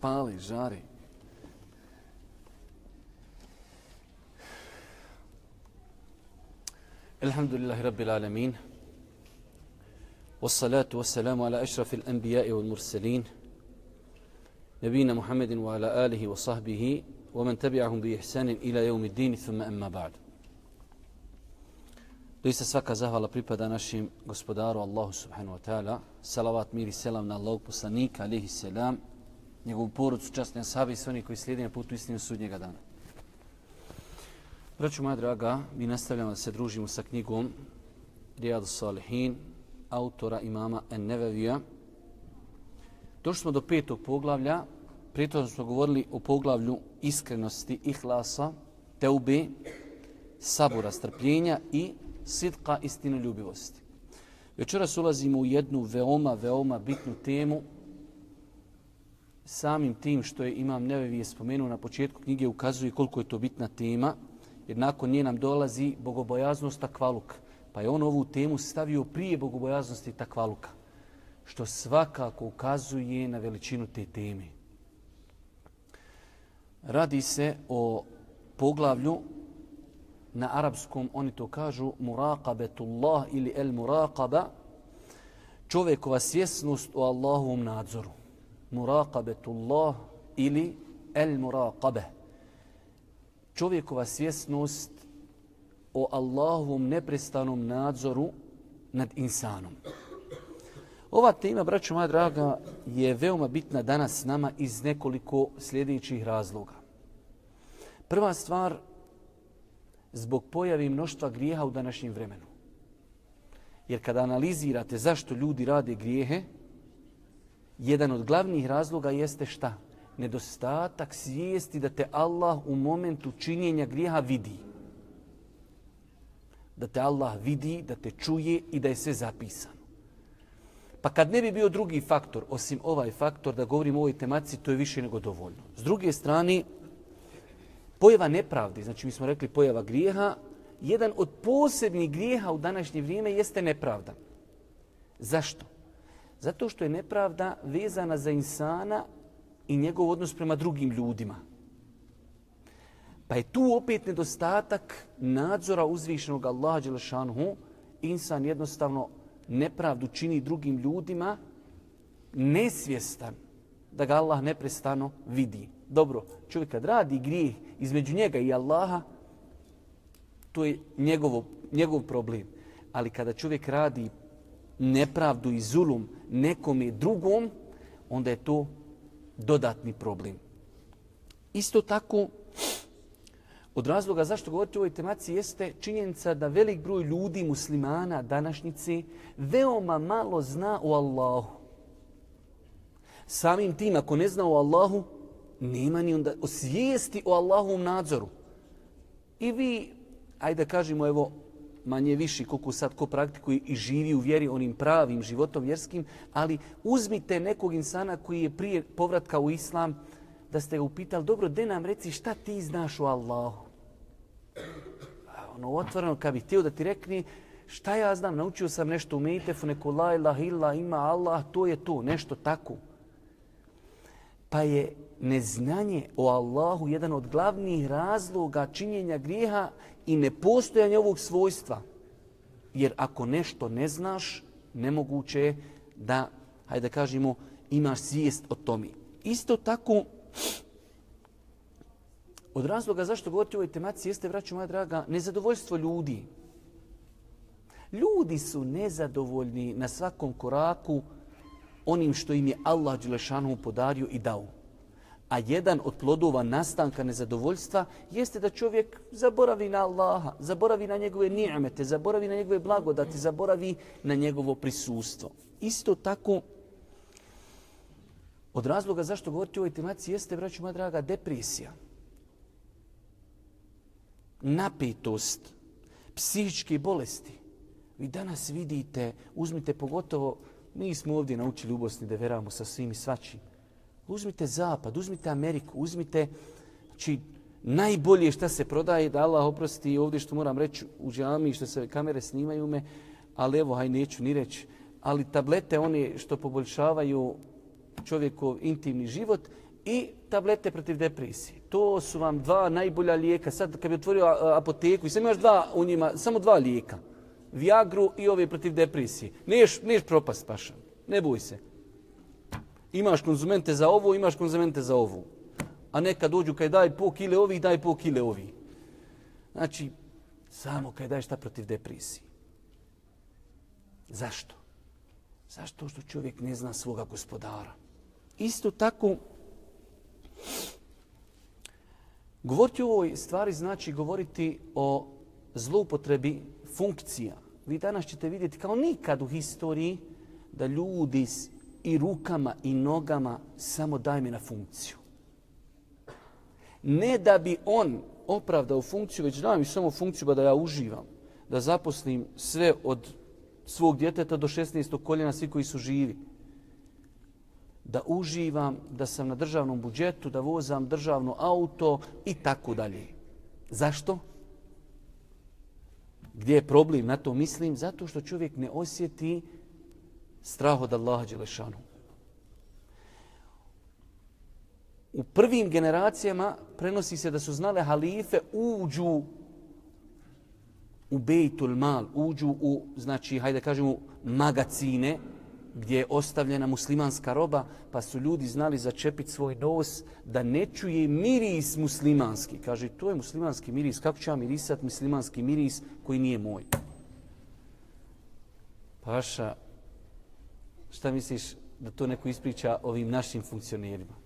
pali, žari. Alhamdulillahi Rabbil Alamin. Wassalatu wassalamu ala ašrafi al-anbiya'i wal-mursalin. نبينا محمد وعلى آله وصحبه ومن تبعهم بإحسان إلى يوم الدين ثم أما بعد Doista svaka zahvala pripada našim gospodaru Allahu subhanahu wa ta'ala. Salavat, mir i selam na Allahu poslanika, alihi selam, njegovu porucu, častne asabi i sve oni koji slijede na putu istinu sudnjega dana. Braću moja draga, mi nastavljamo da se družimo sa knjigom Rijadu Salihin, autora imama En-Nevevija. Došli smo do petog poglavlja. pritom smo govorili o poglavlju iskrenosti, ihlasa, teube, sabora, strpljenja i sidka istinoljubivosti. Večeras ulazimo u jednu veoma, veoma bitnu temu. Samim tim što je Imam Nevevi je spomenuo na početku knjige ukazuje koliko je to bitna tema, jer nakon nje nam dolazi bogobojaznost takvaluka. Pa je on ovu temu stavio prije bogobojaznosti takvaluka, što svakako ukazuje na veličinu te teme. Radi se o poglavlju na arapskom oni to kažu muraqabetullah ili el muraqaba čovjekova svjesnost o Allahovom nadzoru. Muraqabetullah ili el muraqabe. Čovjekova svjesnost o Allahovom neprestanom nadzoru nad insanom. Ova tema, braćo moja draga, je veoma bitna danas s nama iz nekoliko sljedećih razloga. Prva stvar, zbog pojavi mnoštva grijeha u današnjem vremenu. Jer kada analizirate zašto ljudi rade grijehe, jedan od glavnih razloga jeste šta? Nedostatak svijesti da te Allah u momentu činjenja grijeha vidi. Da te Allah vidi, da te čuje i da je sve zapisano. Pa kad ne bi bio drugi faktor, osim ovaj faktor, da govorimo o ovoj tematici, to je više nego dovoljno. S druge strane, pojava nepravde, znači mi smo rekli pojava grijeha, jedan od posebnih grijeha u današnje vrijeme jeste nepravda. Zašto? Zato što je nepravda vezana za insana i njegov odnos prema drugim ljudima. Pa je tu opet nedostatak nadzora uzvišenog Allaha Đelešanhu. Insan jednostavno nepravdu čini drugim ljudima nesvjestan da ga Allah neprestano vidi. Dobro, čovjek kad radi grijeh između njega i Allaha, to je njegovo, njegov problem. Ali kada čovjek radi nepravdu i zulum nekome drugom, onda je to dodatni problem. Isto tako, od razloga zašto govorite o ovoj temaciji jeste činjenica da velik broj ljudi, muslimana, današnjice, veoma malo zna o Allahu. Samim tim, ako ne zna o Allahu, nema ni onda osvijesti o Allahovom nadzoru. I vi, ajde da kažemo, evo, manje viši, koliko sad ko praktikuje i živi u vjeri onim pravim životom vjerskim, ali uzmite nekog insana koji je prije povratka u islam, da ste ga upitali, dobro, de nam reci šta ti znaš o Allahu? Ono, otvoreno, kad bih htio da ti rekni, šta ja znam, naučio sam nešto u Mejtefu, neko la ilaha illa ima Allah, to je to, nešto tako. Pa je neznanje o Allahu jedan od glavnih razloga činjenja grijeha i nepostojanja ovog svojstva. Jer ako nešto ne znaš, nemoguće je da, hajde da kažemo, imaš svijest o tome. Isto tako, od razloga zašto govoriti o ovoj tematici jeste, vraću moja draga, nezadovoljstvo ljudi. Ljudi su nezadovoljni na svakom koraku onim što im je Allah Đelešanu podario i dao. A jedan od plodova nastanka nezadovoljstva jeste da čovjek zaboravi na Allaha, zaboravi na njegove ni'mete, zaboravi na njegove blagodati, zaboravi na njegovo prisustvo. Isto tako, od razloga zašto govoriti o ovoj tematici jeste, braću moja draga, depresija. Napetost, psihičke bolesti. Vi danas vidite, uzmite pogotovo, mi smo ovdje naučili u Bosni da veramo sa svim i svačim. Uzmite Zapad, uzmite Ameriku, uzmite znači, najbolje što se prodaje, da Allah oprosti ovdje što moram reći u džami, što se kamere snimaju me, ali evo, haj neću ni reći, ali tablete one što poboljšavaju čovjekov intimni život i tablete protiv depresije. To su vam dva najbolja lijeka. Sad kad bi otvorio apoteku i sam imaš dva u njima, samo dva lijeka. Viagru i ove protiv depresije. Neš, neš propast paša. Ne boj se. Imaš konzumente za ovo, imaš konzumente za ovo. A neka dođu kaj daj po kile ovih, daj po kile ovih. Znači, samo kaj daješ šta protiv depresije. Zašto? Zašto što čovjek ne zna svoga gospodara? Isto tako, govoriti o ovoj stvari znači govoriti o zloupotrebi funkcija. Vi danas ćete vidjeti kao nikad u historiji da ljudi i rukama i nogama samo daj mi na funkciju. Ne da bi on opravdao funkciju, već daj mi samo funkciju ba da ja uživam. Da zaposlim sve od svog djeteta do 16. koljena, svi koji su živi. Da uživam, da sam na državnom budžetu, da vozam državno auto i tako dalje. Zašto? Gdje je problem? Na to mislim. Zato što čovjek ne osjeti strah od Allaha Đelešanu. U prvim generacijama prenosi se da su znale halife uđu u bejtul mal, uđu u, znači, hajde kažemo, magacine gdje je ostavljena muslimanska roba, pa su ljudi znali začepiti svoj nos da ne čuje miris muslimanski. Kaže, to je muslimanski miris, kako ću ja mirisati muslimanski miris koji nije moj? Paša, šta misliš da to neko ispriča ovim našim funkcionerima?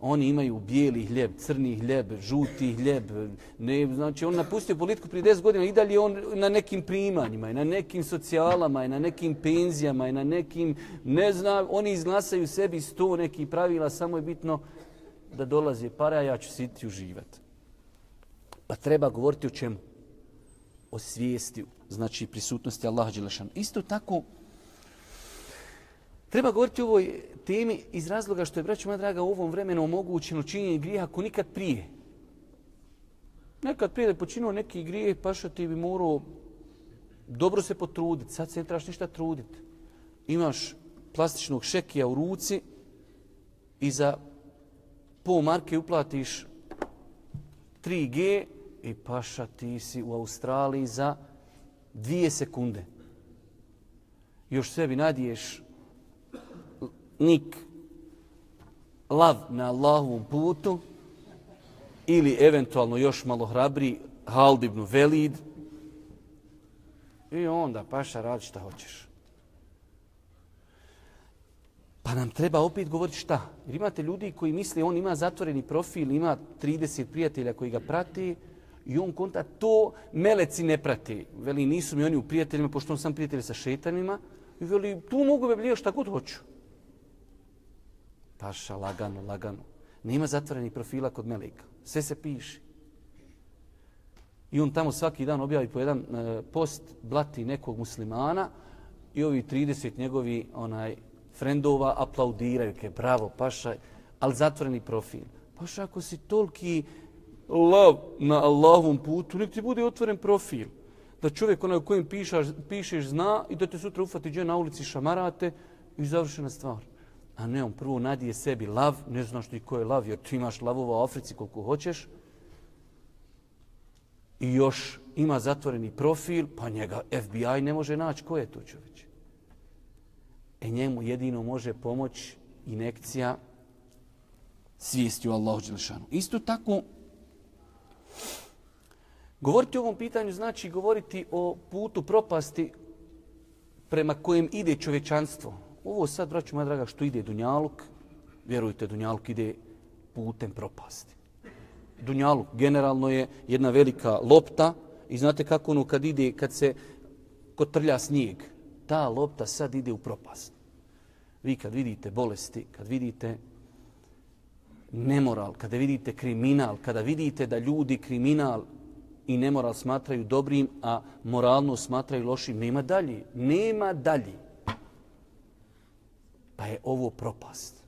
Oni imaju bijeli hljeb, crni hljeb, žuti hljeb. Ne, znači, on napustio politiku prije 10 godina i dalje on na nekim primanjima, i na nekim socijalama, i na nekim penzijama, i na nekim, ne znam, oni izglasaju sebi sto nekih pravila, samo je bitno da dolazi pare, a ja ću siti uživati. Pa treba govoriti o čemu? O svijesti, znači prisutnosti Allaha Đelešana. Isto tako, Treba govoriti o ovoj temi iz razloga što je, braću moja draga, u ovom vremenu omogućeno činjenje grijeha ako nikad prije. Nekad prije da je počinuo neki grijeh, pa što ti bi morao dobro se potruditi. Sad se ne trebaš ništa truditi. Imaš plastičnog šekija u ruci i za pol marke uplatiš 3G i e, paša ti si u Australiji za dvije sekunde. Još sebi nadiješ nik lav na Allahovom putu ili eventualno još malo hrabri Hald ibn Velid i onda paša radi šta hoćeš. Pa nam treba opet govoriti šta. Jer imate ljudi koji misle on ima zatvoreni profil, ima 30 prijatelja koji ga prati i on konta to meleci ne prati. Veli nisu mi oni u prijateljima pošto on sam prijatelj sa šetanima. I veli tu mogu bebljio šta god hoću. Paša, lagano, lagano. Nema zatvorenih profila kod Melika. Sve se piše. I on tamo svaki dan objavi po jedan e, post, blati nekog muslimana i ovi 30 njegovi onaj frendova aplaudiraju. Ke, bravo, paša, ali zatvoreni profil. Paša, ako si toliki lav na Allahovom putu, nek ti bude otvoren profil. Da čovjek onaj u kojem pišaš, pišeš zna i da te sutra ufati gdje na ulici šamarate i završena stvar a ne on prvo nadije sebi lav, ne znaš ti ko je lav, jer ti imaš lavova u Africi koliko hoćeš, i još ima zatvoreni profil, pa njega FBI ne može naći ko je to čovječ. E njemu jedino može pomoć inekcija svijesti u Allahu Đelešanu. Isto tako, govoriti o ovom pitanju znači govoriti o putu propasti prema kojem ide čovječanstvo. Ovo sad, braću moja draga, što ide Dunjaluk, vjerujte, Dunjaluk ide putem propasti. Dunjaluk generalno je jedna velika lopta i znate kako ono kad ide, kad se kotrlja snijeg, ta lopta sad ide u propast. Vi kad vidite bolesti, kad vidite nemoral, kada vidite kriminal, kada vidite da ljudi kriminal i nemoral smatraju dobrim, a moralno smatraju lošim, nema dalje. Nema dalje pa je ovo propast.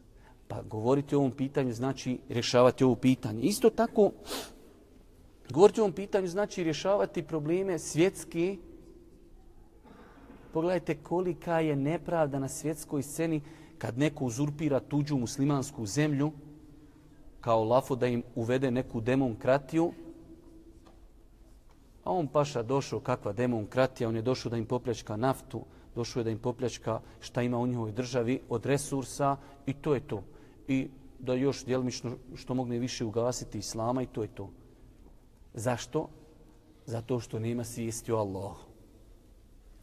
Pa govoriti o ovom pitanju znači rješavati ovo pitanje. Isto tako, govoriti o ovom pitanju znači rješavati probleme svjetske. Pogledajte kolika je nepravda na svjetskoj sceni kad neko uzurpira tuđu muslimansku zemlju, kao lafo da im uvede neku demokratiju, a on paša došao kakva demokratija, on je došao da im popljačka naftu, došao je da im popljačka šta ima u njihovoj državi od resursa i to je to. I da još djelmično što mogne više ugasiti islama i to je to. Zašto? Zato što nema svijesti o Allahu.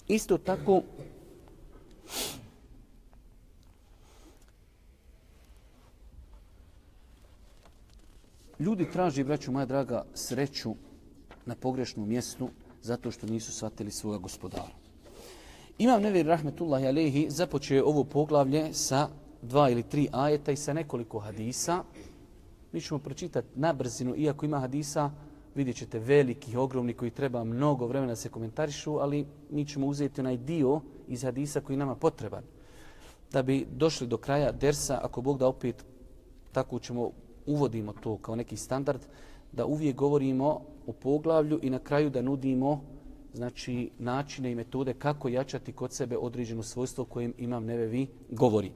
Isto tako, ljudi traži, braću moja draga, sreću na pogrešnom mjestu zato što nisu shvatili svoga gospodara. Imam Nevir Rahmetullahi Alehi započeo ovo poglavlje sa dva ili tri ajeta i sa nekoliko hadisa. Mi ćemo pročitati na brzinu, iako ima hadisa, vidjet ćete veliki, ogromni koji treba mnogo vremena da se komentarišu, ali mi ćemo uzeti onaj dio iz hadisa koji nama potreban. Da bi došli do kraja dersa, ako Bog da opet tako ćemo uvodimo to kao neki standard, da uvijek govorimo o poglavlju i na kraju da nudimo znači načine i metode kako jačati kod sebe određeno svojstvo kojim Imam Nevevi govori.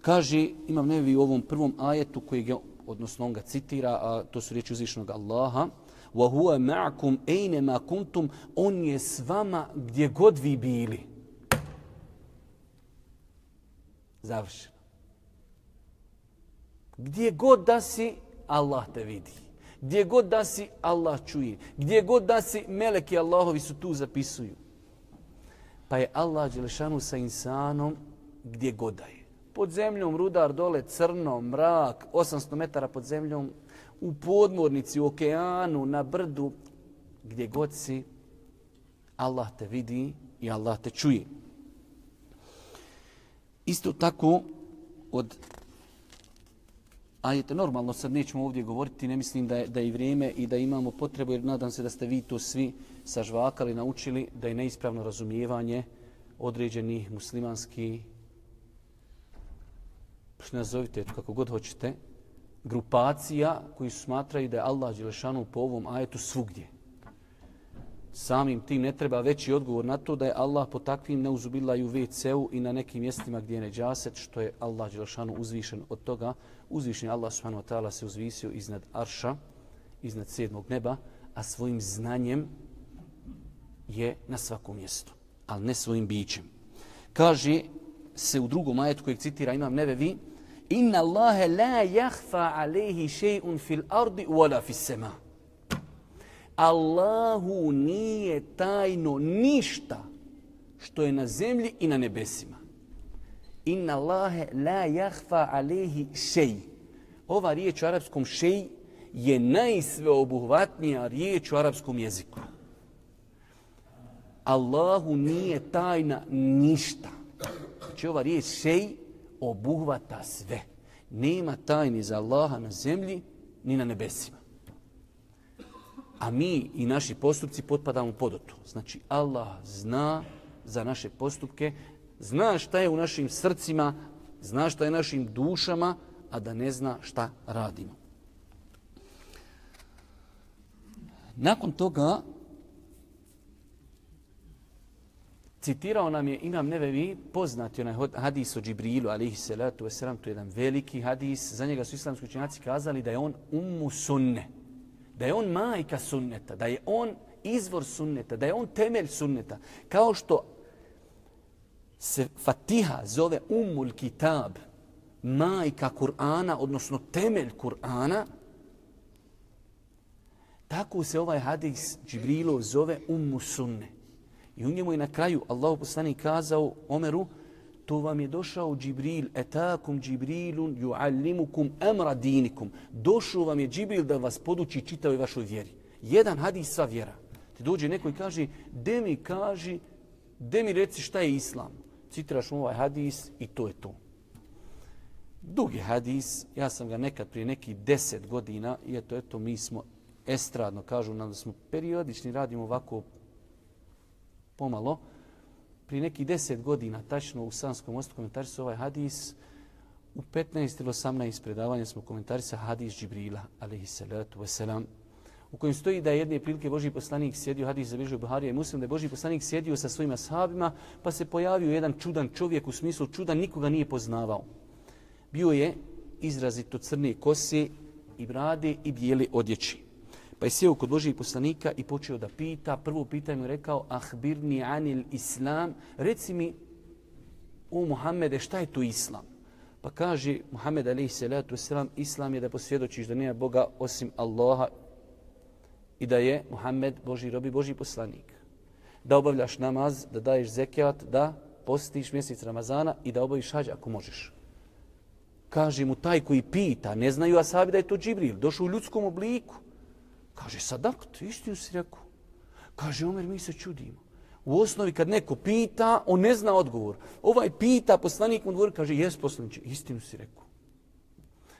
Kaže Imam Nevevi u ovom prvom ajetu koji je, odnosno on ga citira, a to su riječi uzvišnog Allaha, وَهُوَ مَعْكُمْ أَيْنَمَا كُنْتُمْ On je s vama gdje god vi bili. Završeno. Gdje god da si, Allah te vidi. Gdje god da si, Allah čuje. Gdje god da si, meleki Allahovi su tu zapisuju. Pa je Allah Đelešanu sa insanom gdje god da je. Pod zemljom, rudar dole, crno, mrak, 800 metara pod zemljom, u podmornici, u okeanu, na brdu, gdje god si, Allah te vidi i Allah te čuje. Isto tako, od ajete, normalno sad nećemo ovdje govoriti, ne mislim da je, da je vrijeme i da imamo potrebu, jer nadam se da ste vi to svi sažvakali, naučili da je neispravno razumijevanje određenih muslimanski nazovite kako god hoćete, grupacija koji smatraju da je Allah Đelešanu po ovom ajetu svugdje. Samim tim ne treba veći odgovor na to da je Allah po takvim neuzubila i u WC-u i na nekim mjestima gdje je neđaset, što je Allah Đelšanu uzvišen od toga. Uzvišen je Allah subhanahu wa ta'ala se uzvisio iznad Arša, iznad sedmog neba, a svojim znanjem je na svakom mjestu, ali ne svojim bićem. Kaže se u drugom ajetu kojeg citira Imam Nevevi, Inna Allahe la jahfa alehi še'un fil ardi wala fis sema. Allahu nije tajno ništa što je na zemlji i na nebesima. Inna Allahe la jahfa alehi šej. Ova riječ u arapskom šej je najsveobuhvatnija riječ u arapskom jeziku. Allahu nije tajna ništa. Znači ova riječ šej obuhvata sve. Nema tajni za Allaha na zemlji ni na nebesima. A mi i naši postupci potpadamo pod to. Znači Allah zna za naše postupke, zna šta je u našim srcima, zna šta je našim dušama, a da ne zna šta radimo. Nakon toga Citirao nam je Imam Nevevi poznati onaj hadis o Džibrilu, alihi salatu wasalam, to je jedan veliki hadis. Za njega su islamski učenjaci kazali da je on ummu sunne, da je on majka sunneta, da je on izvor sunneta, da je on temelj sunneta. Kao što se Fatiha zove ummul kitab, majka Kur'ana, odnosno temelj Kur'ana, tako se ovaj hadis Džibrilu zove ummu sunne. I u njemu je na kraju Allahu poslani kazao Omeru, to vam je došao Džibril, etakum Džibrilun juallimukum amra dinikum. Došao vam je Džibril da vas poduči čitavoj vašoj vjeri. Jedan hadis sva vjera. Ti dođe neko i kaže, de mi kaži, de mi reci šta je islam. Citiraš mu ovaj hadis i to je to. Dugi hadis, ja sam ga nekad prije nekih deset godina, i eto, eto, mi smo estradno, kažu nam da smo periodični, radimo ovako pomalo. Pri neki deset godina, tačno u Sanskom mostu komentarisao ovaj hadis, u 15 ili 18 predavanja smo komentarisa hadis Džibrila, alaihissalatu wasalam, u kojem stoji da je jedne prilike Boži poslanik sjedio, hadis za Bižu Buharija i muslim, da je Boži poslanik sjedio sa svojima sahabima, pa se pojavio jedan čudan čovjek u smislu čudan, nikoga nije poznavao. Bio je izrazito crne kose i brade i bijele odjeći. Pa je sjeo kod Božijeg poslanika i počeo da pita. Prvo pitanje mu je rekao, ahbirni anil islam, reci mi, o Muhammede, šta je to islam? Pa kaže Muhammed alaihi salatu wasalam, islam je da posvjedočiš da nema Boga osim Allaha i da je Muhammed Boži robi, Boži poslanik. Da obavljaš namaz, da daješ zekijat, da postiš mjesec Ramazana i da obaviš hađ ako možeš. Kaže mu taj koji pita, ne znaju asabi da je to Džibril, došao u ljudskom obliku. Kaže, sadakt, istinu si rekao. Kaže, Omer, mi se čudimo. U osnovi kad neko pita, on ne zna odgovor. Ovaj pita, poslanik mu odgovor, kaže, jes poslaniče, istinu si rekao.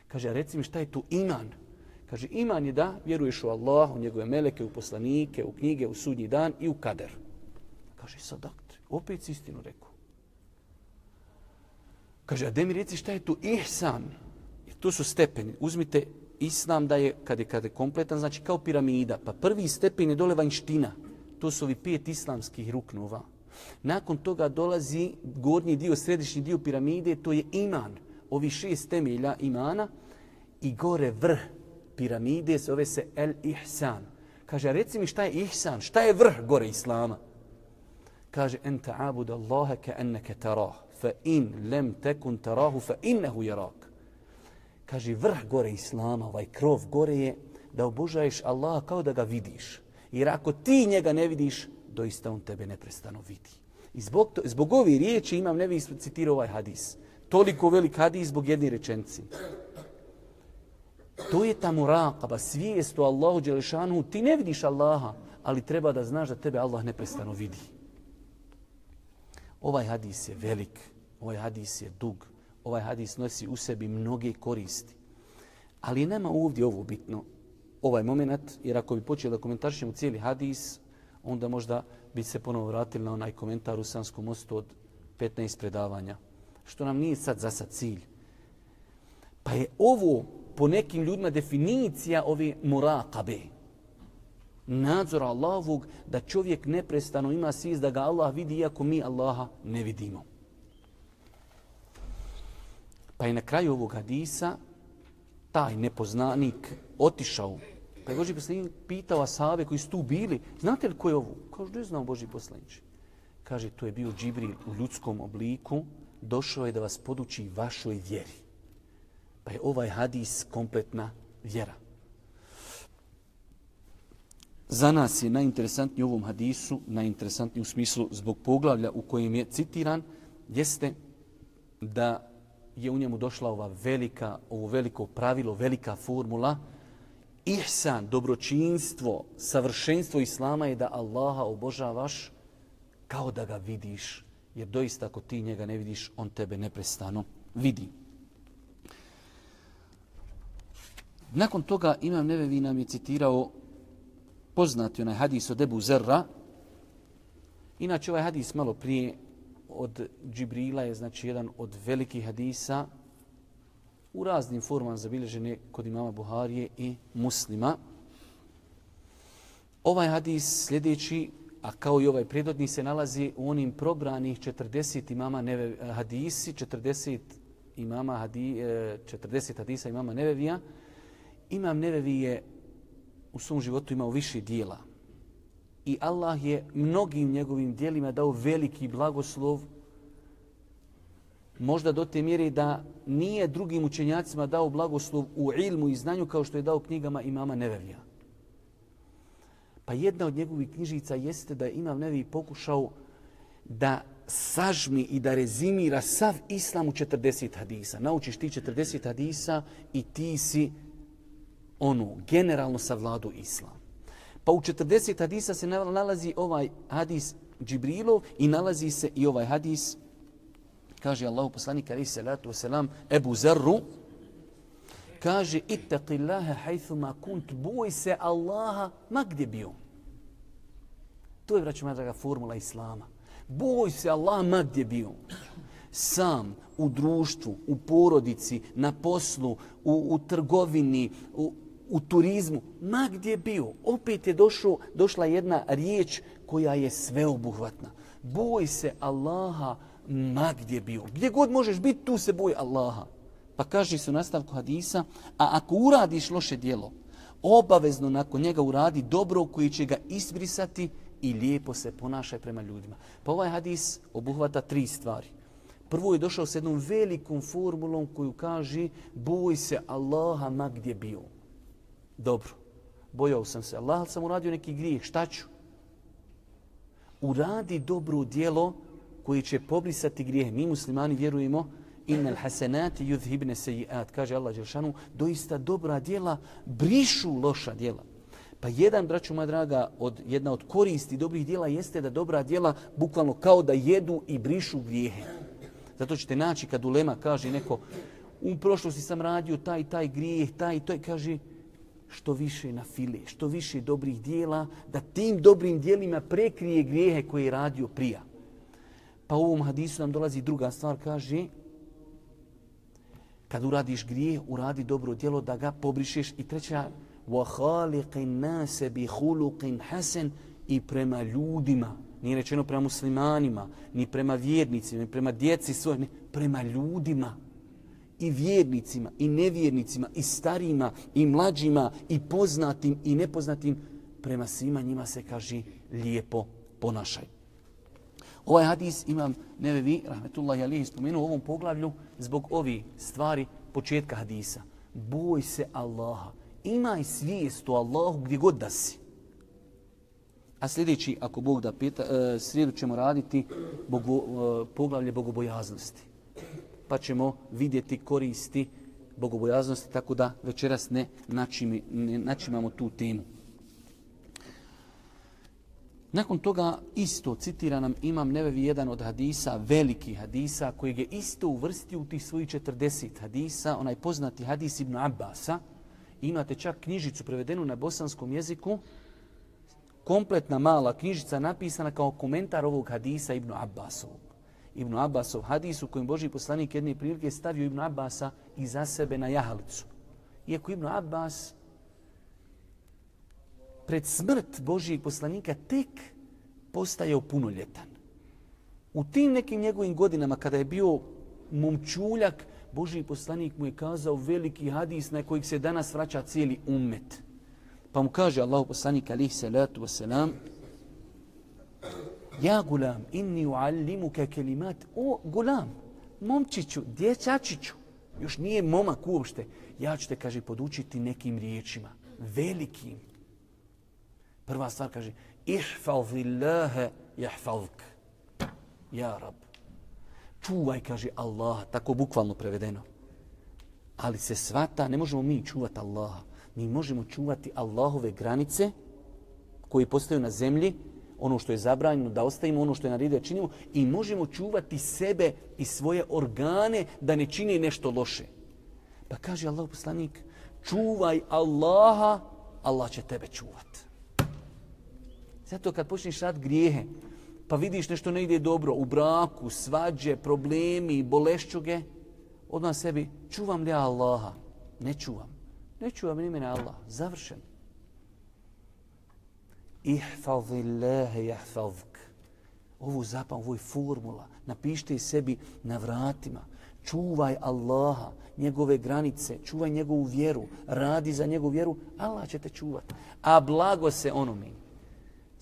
Kaže, a reci mi šta je tu iman? Kaže, iman je da vjeruješ u Allah, u njegove meleke, u poslanike, u knjige, u sudnji dan i u kader. Kaže, sadakt, opet si istinu rekao. Kaže, a de mi reci šta je tu ihsan? Jer tu su stepeni. Uzmite islam da je, kad je, kad je kompletan, znači kao piramida. Pa prvi stepen je dole vanština. To su ovi pet islamskih ruknova. Nakon toga dolazi gornji dio, središnji dio piramide, to je iman. Ovi šest temelja imana i gore vrh piramide zove se El Ihsan. Kaže, reci mi šta je Ihsan, šta je vrh gore Islama? Kaže, en ta'abud Allahe ka enneke tarah, fa in lem tekun tarahu, fa innehu jarak. Kaže, vrh gore Islama, ovaj krov gore je da obožaješ Allaha kao da ga vidiš. Jer ako ti njega ne vidiš, doista on tebe neprestano vidi. I zbog, to, zbog ove riječi imam nevi citirao ovaj hadis. Toliko velik hadis zbog jedne rečenci. To je ta murakaba, svijest o Allahu Đelešanu. Ti ne vidiš Allaha, ali treba da znaš da tebe Allah neprestano vidi. Ovaj hadis je velik, ovaj hadis je dug, ovaj hadis nosi u sebi mnoge koristi. Ali nema ovdje ovo bitno, ovaj moment, jer ako bi počeli da komentaršimo cijeli hadis, onda možda bi se ponovo vratili na onaj komentar u Sanskom mostu od 15 predavanja. Što nam nije sad za sad cilj. Pa je ovo po nekim ljudima definicija ove murakabe. Nadzor Allahovog da čovjek neprestano ima svijest da ga Allah vidi iako mi Allaha ne vidimo. Pa je na kraju ovog hadisa taj nepoznanik otišao. Pa je Boži poslanik pitao Asave koji su tu bili, znate li ko je ovo? Kaže, ne znam Boži poslanič. Kaže, to je bio Džibril u ljudskom obliku, došao je da vas poduči vašoj vjeri. Pa je ovaj hadis kompletna vjera. Za nas je najinteresantniji u ovom hadisu, najinteresantniji u smislu zbog poglavlja u kojem je citiran, jeste da je u njemu došla ova velika, ovo veliko pravilo, velika formula. Ihsan, dobročinstvo, savršenstvo Islama je da Allaha obožavaš kao da ga vidiš. Jer doista ako ti njega ne vidiš, on tebe neprestano vidi. Nakon toga Imam Nevevi nam je citirao poznati onaj hadis od Ebu Zerra. Inače ovaj hadis malo prije od Džibrila je znači jedan od velikih hadisa u raznim formama zabilježene kod imama Buharije i muslima. Ovaj hadis sljedeći, a kao i ovaj predodni, se nalazi u onim probranih 40 imama neve, hadisi, 40 imama hadi, e, 40 hadisa imama Nevevija. Imam Nevevi je u svom životu imao više dijela i Allah je mnogim njegovim dijelima dao veliki blagoslov možda do te mjere da nije drugim učenjacima dao blagoslov u ilmu i znanju kao što je dao knjigama imama Nevevija. Pa jedna od njegovih knjižica jeste da je Imam Nevi pokušao da sažmi i da rezimira sav islam u 40 hadisa. Naučiš ti 40 hadisa i ti si ono, generalno savladu islam. Pa u 40 hadisa se nalazi ovaj hadis Džibrilov i nalazi se i ovaj hadis, kaže Allah poslanik alaihi salatu wasalam, Ebu Zerru, kaže ittaqi Allahe kunt, boj se Allaha ma gdje bio. To je, braću draga, formula Islama. Boj se Allaha ma gdje bio. Sam, u društvu, u porodici, na poslu, u, u trgovini, u, u turizmu, ma gdje bio, opet je došlo, došla jedna riječ koja je sveobuhvatna. Boj se Allaha ma gdje bio. Gdje god možeš biti, tu se boj Allaha. Pa kaže se u nastavku hadisa, a ako uradiš loše dijelo, obavezno nakon njega uradi dobro koji će ga isbrisati i lijepo se ponašaj prema ljudima. Pa ovaj hadis obuhvata tri stvari. Prvo je došao s jednom velikom formulom koju kaže boj se Allaha ma gdje bio. Dobro, bojao sam se Allah, sam uradio neki grijeh, šta ću? Uradi dobro dijelo koji će pobrisati grijehe. Mi muslimani vjerujemo innal hasenati yudhibne sejiat. Kaže Allah Đelšanu, doista dobra dijela brišu loša dijela. Pa jedan, braću moja draga, od, jedna od koristi dobrih dijela jeste da dobra dijela bukvalno kao da jedu i brišu grijehe. Zato ćete naći kad ulema kaže neko u prošlosti sam radio taj taj grijeh, taj taj, kaže što više na file, što više dobrih dijela, da tim dobrim dijelima prekrije grijehe koje je radio prija. Pa u ovom hadisu nam dolazi druga stvar, kaže kad uradiš grijeh, uradi dobro djelo da ga pobrišeš. I treća, وَحَالِقِ النَّاسَ بِحُلُقٍ حَسَنٍ i prema ljudima, nije rečeno prema muslimanima, ni prema vjernicima, ni prema djeci svoje, ne, prema ljudima i vjernicima, i nevjernicima, i starima, i mlađima, i poznatim, i nepoznatim, prema svima njima se kaže lijepo ponašaj. Ovaj hadis imam nevevi, rahmetullahi alihi, spomenu u ovom poglavlju zbog ovi stvari početka hadisa. Boj se Allaha. Imaj svijest o Allahu gdje god da si. A sljedeći, ako Bog da pita, eh, srijedu ćemo raditi bogo, eh, poglavlje bogobojaznosti. Pa ćemo vidjeti koristi bogobojaznosti, tako da večeras ne, načimi, ne načimamo tu temu. Nakon toga isto citira nam Imam Nevevi jedan od hadisa, veliki hadisa, koji je isto uvrstio u tih svojih 40 hadisa, onaj poznati hadis Ibn Abbasa. Imate čak knjižicu prevedenu na bosanskom jeziku, kompletna mala knjižica napisana kao komentar ovog hadisa Ibn Abbasovog. Ibn Abbasov hadis u kojem Boži poslanik jedne prilike stavio Ibn Abbasa iza sebe na jahalicu. Iako Ibn Abbas pred smrt Božijeg poslanika tek postaje punoljetan. U tim nekim njegovim godinama kada je bio momčuljak, Božiji poslanik mu je kazao veliki hadis na kojih se danas vraća cijeli ummet. Pa mu kaže Allahu poslanik alihi salatu wasalam Ja gulam, inni uallimuka kelimat. O, gulam, momčiću, dječačiću, još nije momak uopšte. Ja ću te, kaže, podučiti nekim riječima, velikim. Prva stvar kaže, ihfazillaha jahfazk. Ja, rab. Čuvaj, kaže Allah, tako bukvalno prevedeno. Ali se svata, ne možemo mi čuvati Allaha. Mi možemo čuvati Allahove granice koji postaju na zemlji, ono što je zabranjeno da ostavimo, ono što je naredio da činimo i možemo čuvati sebe i svoje organe da ne čini nešto loše. Pa kaže Allah poslanik, čuvaj Allaha, Allah će tebe čuvat. Zato kad počneš rad grijehe, pa vidiš nešto ne ide dobro u braku, svađe, problemi, bolešćuge, odmah sebi, čuvam li Allaha? Ne čuvam. Ne čuvam imena Allaha. Allah. Završen. Ihfazillahe jahfazk. Ovu zapam, ovo je formula. Napišite sebi na vratima. Čuvaj Allaha, njegove granice, čuvaj njegovu vjeru, radi za njegovu vjeru, Allah će te čuvati. A blago se onome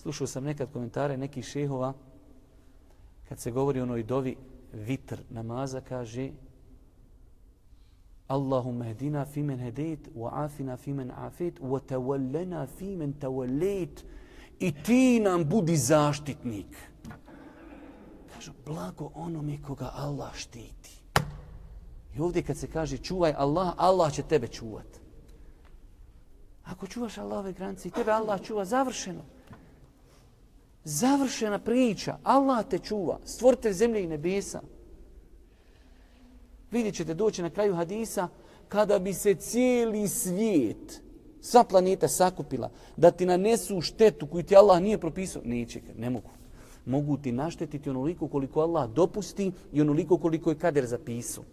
Slušao sam nekad komentare nekih šehova kad se govori o onoj dovi vitr namaza kaže Allahumma hdina fimen hedejt wa afina fimen afet wa tawallena fi men tawallet i ti nam budi zaštitnik. Kažu, blago onome koga Allah štiti. I ovdje kad se kaže čuvaj Allah, Allah će tebe čuvat. Ako čuvaš Allahove granice i tebe Allah čuva, završeno završena priča. Allah te čuva. Stvorite zemlje i nebesa. Vidjet ćete doći na kraju hadisa kada bi se cijeli svijet, sva planeta sakupila, da ti nanesu štetu koju ti Allah nije propisao, neće, ne mogu. Mogu ti naštetiti onoliko koliko Allah dopusti i onoliko koliko je kader zapisao.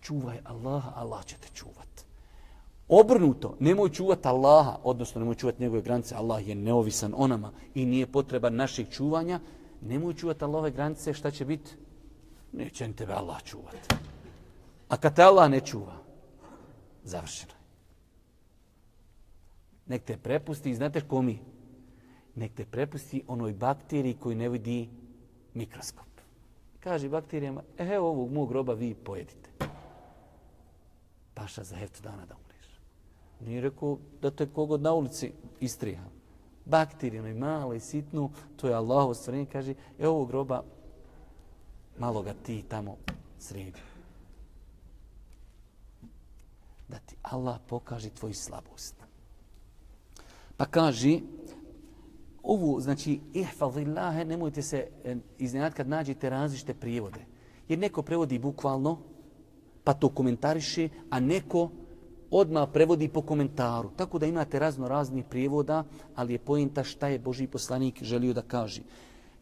Čuvaj Allaha, Allah će te čuvat. Obrnuto, nemoj čuvati Allaha, odnosno nemoj čuvati njegove granice, Allah je neovisan o nama i nije potreba naših čuvanja, nemoj čuvati Allahove granice, šta će biti? Neće tebe Allah čuvati. A kad te Allah ne čuva, završeno je. Nek te prepusti, znate ko mi? Nek te prepusti onoj bakteriji koji ne vidi mikroskop. Kaže bakterijama, e, evo ovog mog groba vi pojedite. Paša za heftu dana da umreš. Nije rekao da te kogod na ulici istriha. Bakteriju, onoj malo i sitnu, to je Allah stvarenje, kaže, evo ovog groba, malo ga ti tamo sredi. Da ti Allah pokaže tvoju slabost. Pa kaže, ovu, znači, ihfazillahe, nemojte se iznenati kad nađete različite prijevode. Jer neko prevodi bukvalno, pa to komentariše, a neko odmah prevodi po komentaru. Tako da imate razno raznih prijevoda, ali je pojenta šta je Boži poslanik želio da kaže.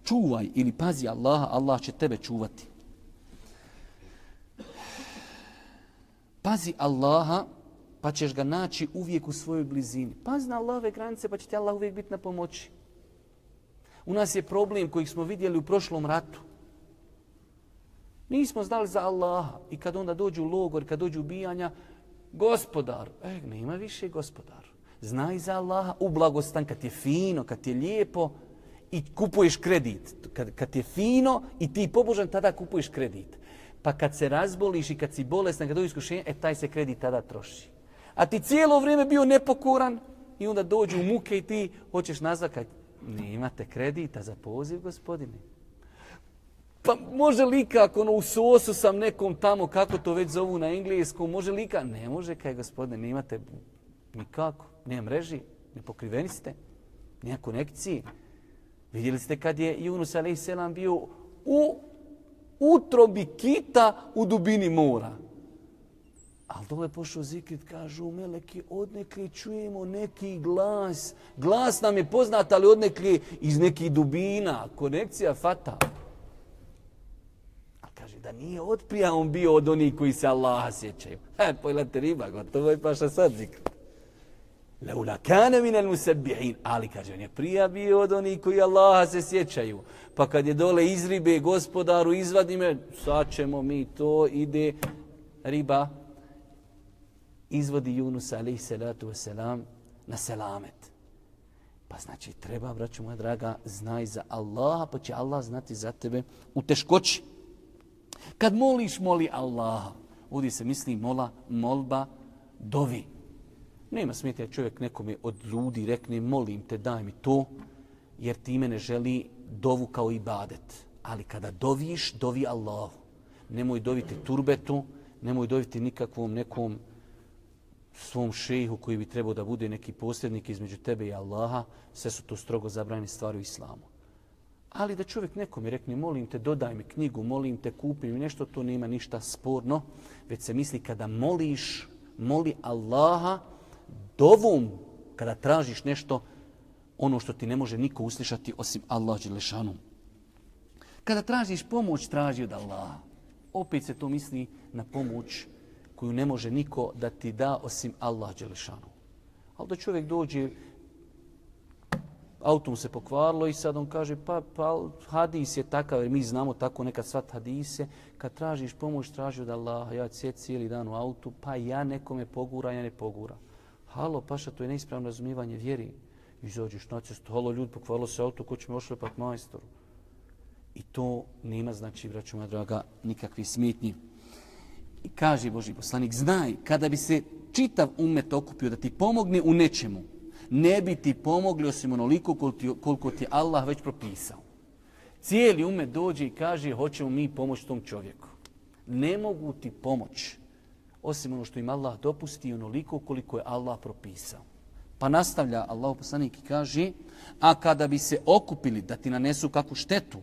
Čuvaj ili pazi Allaha, Allah će tebe čuvati. Pazi Allaha, pa ćeš ga naći uvijek u svojoj blizini. Pazi na Allahove granice, pa će ti Allah uvijek biti na pomoći. U nas je problem koji smo vidjeli u prošlom ratu. Nismo znali za Allaha i kad onda dođu logor, kad dođu ubijanja, gospodar, e, nema više gospodar. Znaj za Allaha u blagostan kad je fino, kad je lijepo i kupuješ kredit. Kad, kad je fino i ti pobožan, tada kupuješ kredit. Pa kad se razboliš i kad si bolestan, kad dođu iskušenja, e, taj se kredit tada troši. A ti cijelo vrijeme bio nepokoran i onda dođu u muke i ti hoćeš nazvakat. Ne imate kredita za poziv, gospodine. Pa može li kako ono, u sosu sam nekom tamo, kako to već zovu na engleskom, može li kako? Ne može, kaj gospodine, nemate nikako. Nema mreži, ne pokriveni ste, nema konekcije. Vidjeli ste kad je Junus a.s. bio u utrobi kita u dubini mora. Ali dole pošao zikrit, kažu meleki, odnekli čujemo neki glas. Glas nam je poznat, ali odnekli iz nekih dubina. Konekcija fata. A kaže da nije otprija on bio od onih koji se Allaha sjećaju. E, pojlate riba, gotovo je paša sad zikrit. Leula kane minel musebihin. Ali kaže, on je prija bio od onih koji Allaha se sjećaju. Pa kad je dole iz ribe, gospodaru, izvadi me, sad ćemo mi to, ide riba, izvodi Junus alaihi salatu wasalam na selamet. Pa znači treba, braću moja draga, znaj za Allaha, pa će Allah znati za tebe u teškoći. Kad moliš, moli Allaha. Ovdje se misli mola, molba, dovi. Nema smijete čovjek nekome od ljudi rekne molim te, daj mi to, jer time ne želi dovu kao ibadet. Ali kada doviš, dovi Allahu. Nemoj doviti turbetu, nemoj doviti nikakvom nekom svom šehu koji bi trebao da bude neki posljednik između tebe i Allaha, sve su to strogo zabranjene stvari u islamu. Ali da čovjek nekom je rekne, molim te, dodaj mi knjigu, molim te, kupi mi nešto, to nema ništa sporno, već se misli kada moliš, moli Allaha, dovom, kada tražiš nešto, ono što ti ne može niko uslišati osim Allah Đelešanu. Kada tražiš pomoć, traži od Allaha. Opet se to misli na pomoć koju ne može niko da ti da osim Allah Đelešanu. Ali da čovjek dođe, autom se pokvarilo i sad on kaže pa, pa hadis je takav, jer mi znamo tako nekad svat hadise, kad tražiš pomoć, traži od Allaha, ja sjed cijeli dan u autu, pa ja nekome pogura, ja ne pogura. Halo, paša, to je neispravno razumivanje vjeri. Izađeš na cestu, halo, ljudi, pokvarilo se auto, ko će mi ošlepat majstoru? I to nema, znači, vraću moja draga, nikakvi smetnji. I kaže Boži poslanik, znaj, kada bi se čitav umet okupio da ti pomogne u nečemu, ne bi ti pomogli osim onoliko koliko ti Allah već propisao. Cijeli umet dođe i kaže, hoćemo mi pomoći tom čovjeku. Ne mogu ti pomoć osim ono što im Allah dopusti onoliko koliko je Allah propisao. Pa nastavlja Allah poslanik i kaže, a kada bi se okupili da ti nanesu kakvu štetu,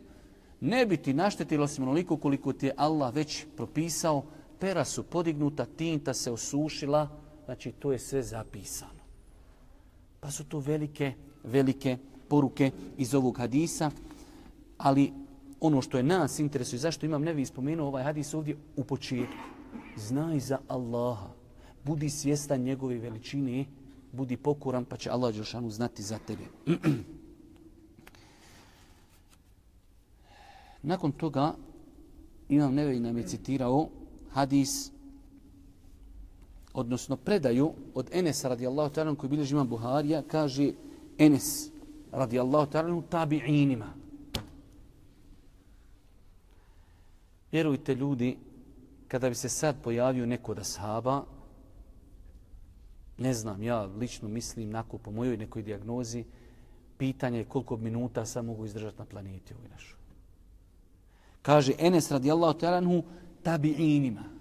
ne bi ti naštetilo osim onoliko koliko ti je Allah već propisao, pera su podignuta, tinta se osušila, znači to je sve zapisano. Pa su to velike, velike poruke iz ovog hadisa, ali ono što je nas interesuje, zašto imam nevi spomenuo ovaj hadis ovdje u početku. Znaj za Allaha, budi svjestan njegove veličine, budi pokoran pa će Allah Đelšanu znati za tebe. Nakon toga, imam nevi nam je citirao hadis odnosno predaju od Enesa radijallahu ta'ala koji bilježi imam Buharija, kaže Enes radijallahu ta'ala tabi'inima. Vjerujte ljudi, kada bi se sad pojavio neko da sahaba, ne znam, ja lično mislim, nako po mojoj nekoj diagnozi, pitanje je koliko minuta sam mogu izdržati na planeti ovoj našoj. Kaže Enes radijallahu ta'ala tabi'inima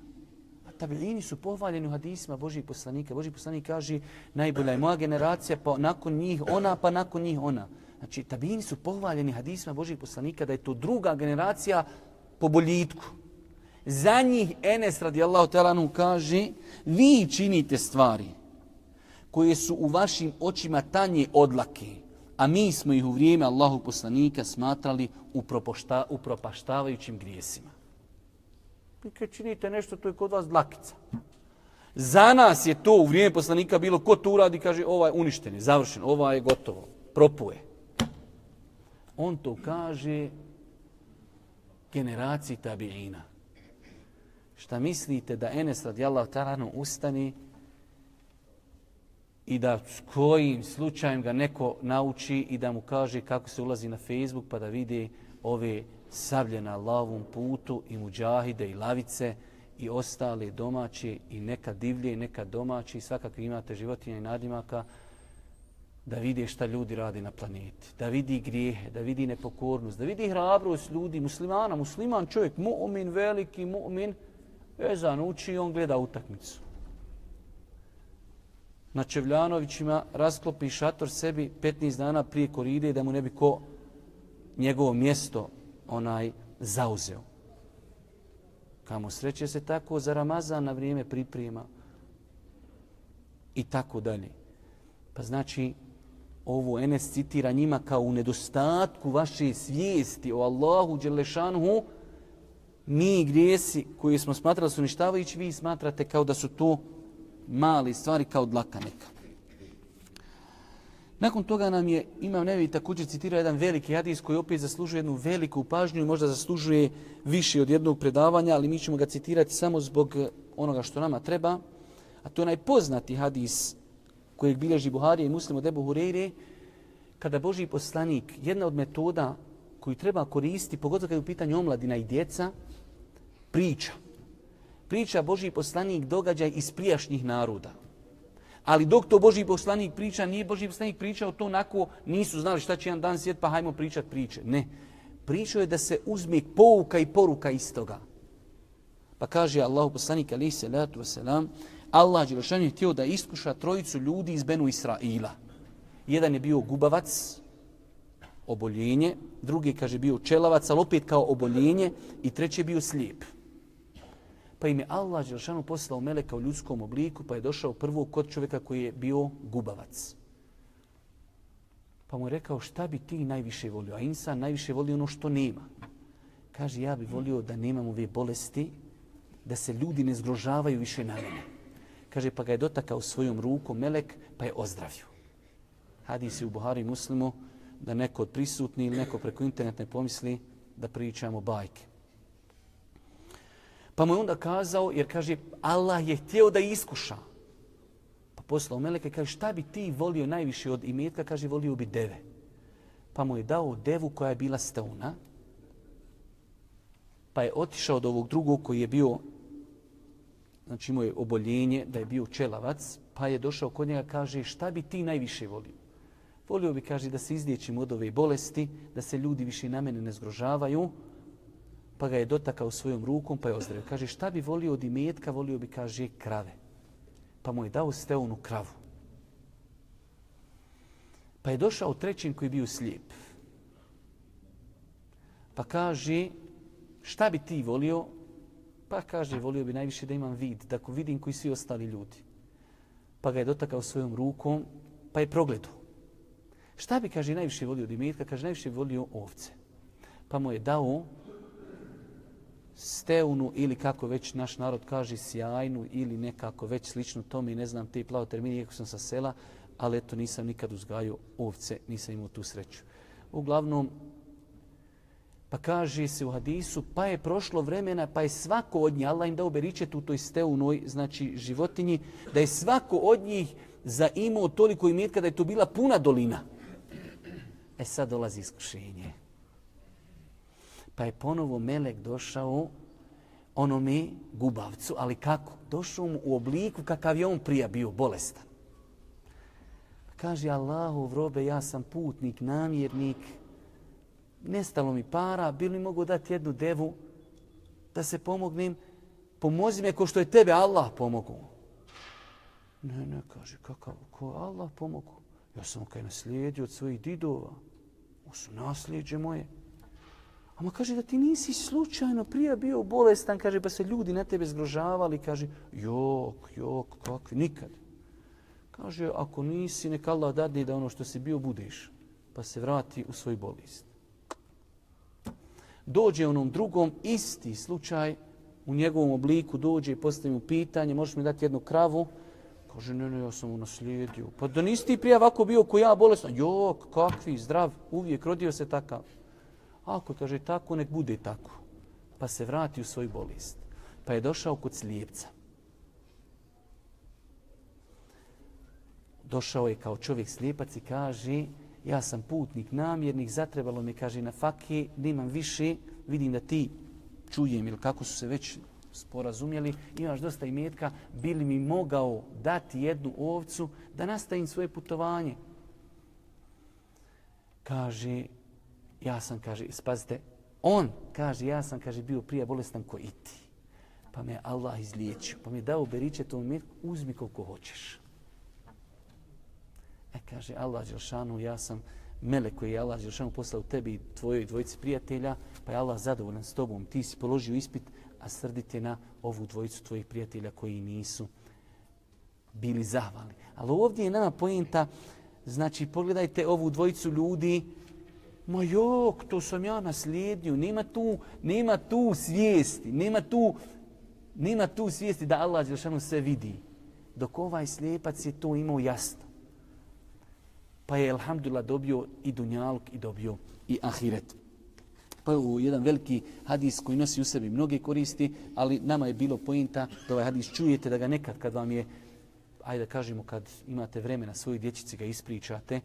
tabiini su pohvaljeni u hadisima Božih poslanika. Božji poslanik kaže najbolja je moja generacija, pa nakon njih ona, pa nakon njih ona. Znači, tabiini su pohvaljeni hadisima Božih poslanika da je to druga generacija po boljitku. Za njih Enes radijallahu talanu kaže vi činite stvari koje su u vašim očima tanje odlake, a mi smo ih u vrijeme Allahu poslanika smatrali upropaštavajućim grijesima. Vi kad činite nešto, to je kod vas dlakica. Za nas je to u vrijeme poslanika bilo, ko to uradi, kaže, ovaj je uništen, je završen, ovaj je gotovo, propuje. On to kaže generaciji tabiina. Šta mislite da Enes radijallahu taranu ustani i da s kojim slučajem ga neko nauči i da mu kaže kako se ulazi na Facebook pa da vidi ove sablje na Allahovom putu i muđahide i lavice i ostale domaći i neka divlje i neka domaći, svakakve imate životinja i nadimaka, da vidi šta ljudi radi na planeti, da vidi grijehe, da vidi nepokornost, da vidi hrabrost ljudi, muslimana, musliman čovjek, mu'min, veliki mu'min, ezan uči i on gleda utakmicu. Na Čevljanovićima rasklopi šator sebi 15 dana prije koride da mu ne bi ko njegovo mjesto onaj zauzeo. Kamo sreće se tako za Ramazan na vrijeme priprema i tako dalje. Pa znači, ovo Enes citira njima kao u nedostatku vaše svijesti o Allahu Đelešanhu, mi grijesi koji smo smatrali su ništavajući, vi smatrate kao da su to mali stvari kao dlaka neka. Nakon toga nam je Imam Nevi također citirao jedan veliki hadis koji opet zaslužuje jednu veliku pažnju i možda zaslužuje više od jednog predavanja, ali mi ćemo ga citirati samo zbog eh, onoga što nama treba. A to je najpoznati hadis kojeg bilježi Buharije i Muslim od Ebu Hureyre, kada Boži poslanik, jedna od metoda koju treba koristiti, pogotovo kada je u pitanju omladina i djeca, priča. Priča Boži poslanik događaj iz prijašnjih naroda. Ali dok to Boži poslanik priča, nije Boži poslanik pričao to onako, nisu znali šta će jedan dan sjet, pa hajmo pričat priče. Ne. Pričao je da se uzme pouka i poruka iz toga. Pa kaže Allahu poslanik, alaihi salatu wasalam, Allah Đelešan je htio da iskuša trojicu ljudi iz Benu Israila. Jedan je bio gubavac, oboljenje, drugi kaže bio čelavac, ali opet kao oboljenje, i treći je bio slijep pa im je Allah Đelšanu poslao meleka u ljudskom obliku, pa je došao prvo kod čovjeka koji je bio gubavac. Pa mu je rekao šta bi ti najviše volio? A insan najviše voli ono što nema. Kaže, ja bi volio da nemam ove bolesti, da se ljudi ne zgrožavaju više na mene. Kaže, pa ga je dotakao svojom rukom melek, pa je ozdravio. Hadisi u Buhari Muslimu da neko od prisutni ili neko preko interneta ne pomisli da pričamo bajke. Pa mu je onda kazao, jer kaže, Allah je htio da iskuša. Pa poslao Meleke, kaže, šta bi ti volio najviše od imetka? Kaže, volio bi deve. Pa mu je dao devu koja je bila steuna. Pa je otišao od ovog drugog koji je bio, znači imao je oboljenje, da je bio čelavac. Pa je došao kod njega, kaže, šta bi ti najviše volio? Volio bi, kaže, da se izdječim od ove bolesti, da se ljudi više na mene ne zgrožavaju pa ga je dotakao svojom rukom, pa je ozdravio. Kaže, šta bi volio od imetka? Volio bi, kaže, krave. Pa mu je dao steonu kravu. Pa je došao trećin koji je bio slijep. Pa kaže, šta bi ti volio? Pa kaže, volio bi najviše da imam vid, da ko vidim koji svi ostali ljudi. Pa ga je dotakao svojom rukom, pa je progledao. Šta bi, kaže, najviše volio od imetka? Kaže, najviše volio ovce. Pa mu je dao steunu ili kako već naš narod kaže sjajnu ili nekako već slično tome i ne znam te plavo termini, iako sam sa sela, ali eto nisam nikad uzgajao ovce, nisam imao tu sreću. Uglavnom, Pa kaže se u hadisu, pa je prošlo vremena, pa je svako od njih, Allah im dao beričet u toj steunoj, znači životinji, da je svako od njih zaimao toliko imetka da je to bila puna dolina. E sad dolazi iskušenje. Pa je ponovo Melek došao onome gubavcu, ali kako? Došao mu u obliku kakav je on prija bio, bolestan. Kaže Allahu, vrobe, ja sam putnik, namjernik, nestalo mi para, bili mogu dati jednu devu da se pomognem, pomozi me ko što je tebe Allah pomogu. Ne, ne, kaže, kakav, ko Allah pomogu? Ja sam kaj naslijedio od svojih didova. Ovo su nasljeđe moje. Ama kaže da ti nisi slučajno prije bio bolestan, kaže, pa se ljudi na tebe zgrožavali, kaže, jok, jok, kakvi, nikad. Kaže, ako nisi, neka Allah dadne da ono što si bio budeš, pa se vrati u svoj bolest. Dođe onom drugom, isti slučaj, u njegovom obliku dođe i postavi mu pitanje, možeš mi dati jednu kravu? Kaže, ne, ne, ja sam mu naslijedio. Pa da nisi ti prije ovako bio ko ja bolestan? Jok, kakvi, zdrav, uvijek rodio se takav. Ako kaže tako, nek bude tako. Pa se vrati u svoj bolest. Pa je došao kod slijepca. Došao je kao čovjek slijepac i kaže, ja sam putnik, namjernik, zatrebalo mi, kaže, na fake, nemam više, vidim da ti čujem ili kako su se već sporazumjeli, imaš dosta imetka, bili mi mogao dati jednu ovcu da nastavim svoje putovanje. Kaže, ja sam, kaže, spazite, on kaže, ja sam, kaže, bio prije bolestan ko i ti. Pa me Allah izliječio, pa mi je dao beriče to uzmi koliko hoćeš. E, kaže, Allah Đelšanu, ja sam mele koji je Allah Đelšanu poslao tebi i tvojoj dvojici prijatelja, pa je Allah zadovoljan s tobom. Ti si položio ispit, a srdite na ovu dvojicu tvojih prijatelja koji nisu bili zahvalni. Ali ovdje je nama pojenta, znači, pogledajte ovu dvojicu ljudi, ma jok, to sam ja naslijedio, nema tu, nema tu svijesti, nema tu, nema tu svijesti da Allah Đelšanu sve vidi. Dok ovaj slijepac je to imao jasno pa je alhamdulillah dobio i dunjaluk i dobio i ahiret. Pa je u jedan veliki hadis koji nosi u sebi mnoge koristi, ali nama je bilo pojenta da ovaj hadis čujete da ga nekad kad vam je, ajde da kažemo kad imate vremena svoji dječici ga ispričate,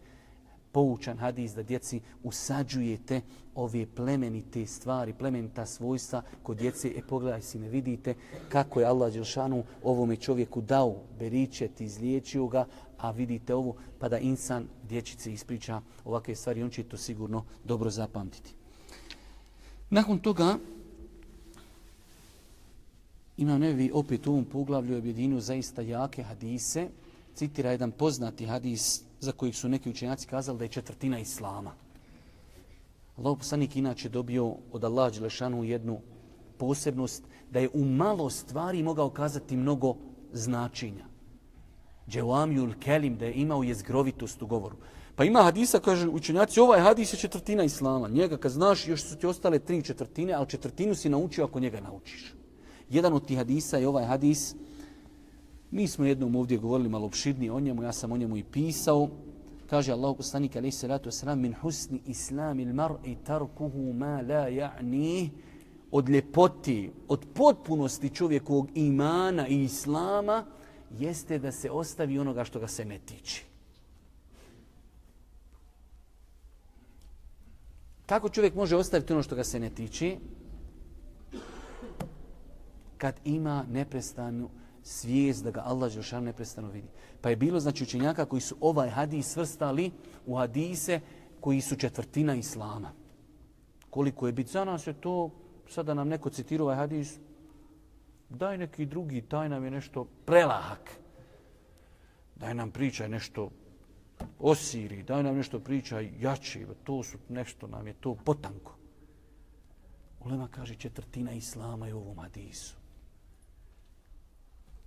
poučan hadis da djeci usađujete ove plemenite stvari, plemenita svojstva kod djece. E pogledaj si ne vidite kako je Allah Đelšanu ovome čovjeku dao beričet, izliječio ga, a vidite ovo pa da insan dječice ispriča ovakve stvari, on će to sigurno dobro zapamtiti. Nakon toga Imam nevi opet u ovom poglavlju objedinu zaista jake hadise. Citira jedan poznati hadis za kojih su neki učenjaci kazali da je četvrtina islama. Allah poslanik inače dobio od Allah Đelešanu jednu posebnost da je u malo stvari mogao kazati mnogo značenja. Dželamjul kelim, da je imao jezgrovitost u govoru. Pa ima hadisa, kaže učenjaci, ovaj hadis je četvrtina islama. Njega kad znaš, još su ti ostale tri četvrtine, ali četvrtinu si naučio ako njega naučiš. Jedan od tih hadisa je ovaj hadis, Mi smo jednom ovdje govorili malo opširnije o njemu, ja sam o njemu i pisao. Kaže Allah poslanik alaihi salatu wasalam min husni islami mar'i tarkuhu ma la ja'ni od ljepoti, od potpunosti čovjekovog imana i islama jeste da se ostavi onoga što ga se ne tiče. Kako čovjek može ostaviti ono što ga se ne tiče? Kad ima neprestanu svijest da ga Allah Žešan neprestano vidi. Pa je bilo znači učenjaka koji su ovaj hadis svrstali u hadise koji su četvrtina Islama. Koliko je bit za nas je to, sada nam neko citira ovaj hadis, daj neki drugi, taj nam je nešto prelahak. Daj nam pričaj nešto o Siriji, daj nam nešto pričaj jači, to su nešto nam je to potanko. Ulema kaže četvrtina Islama je u ovom hadisu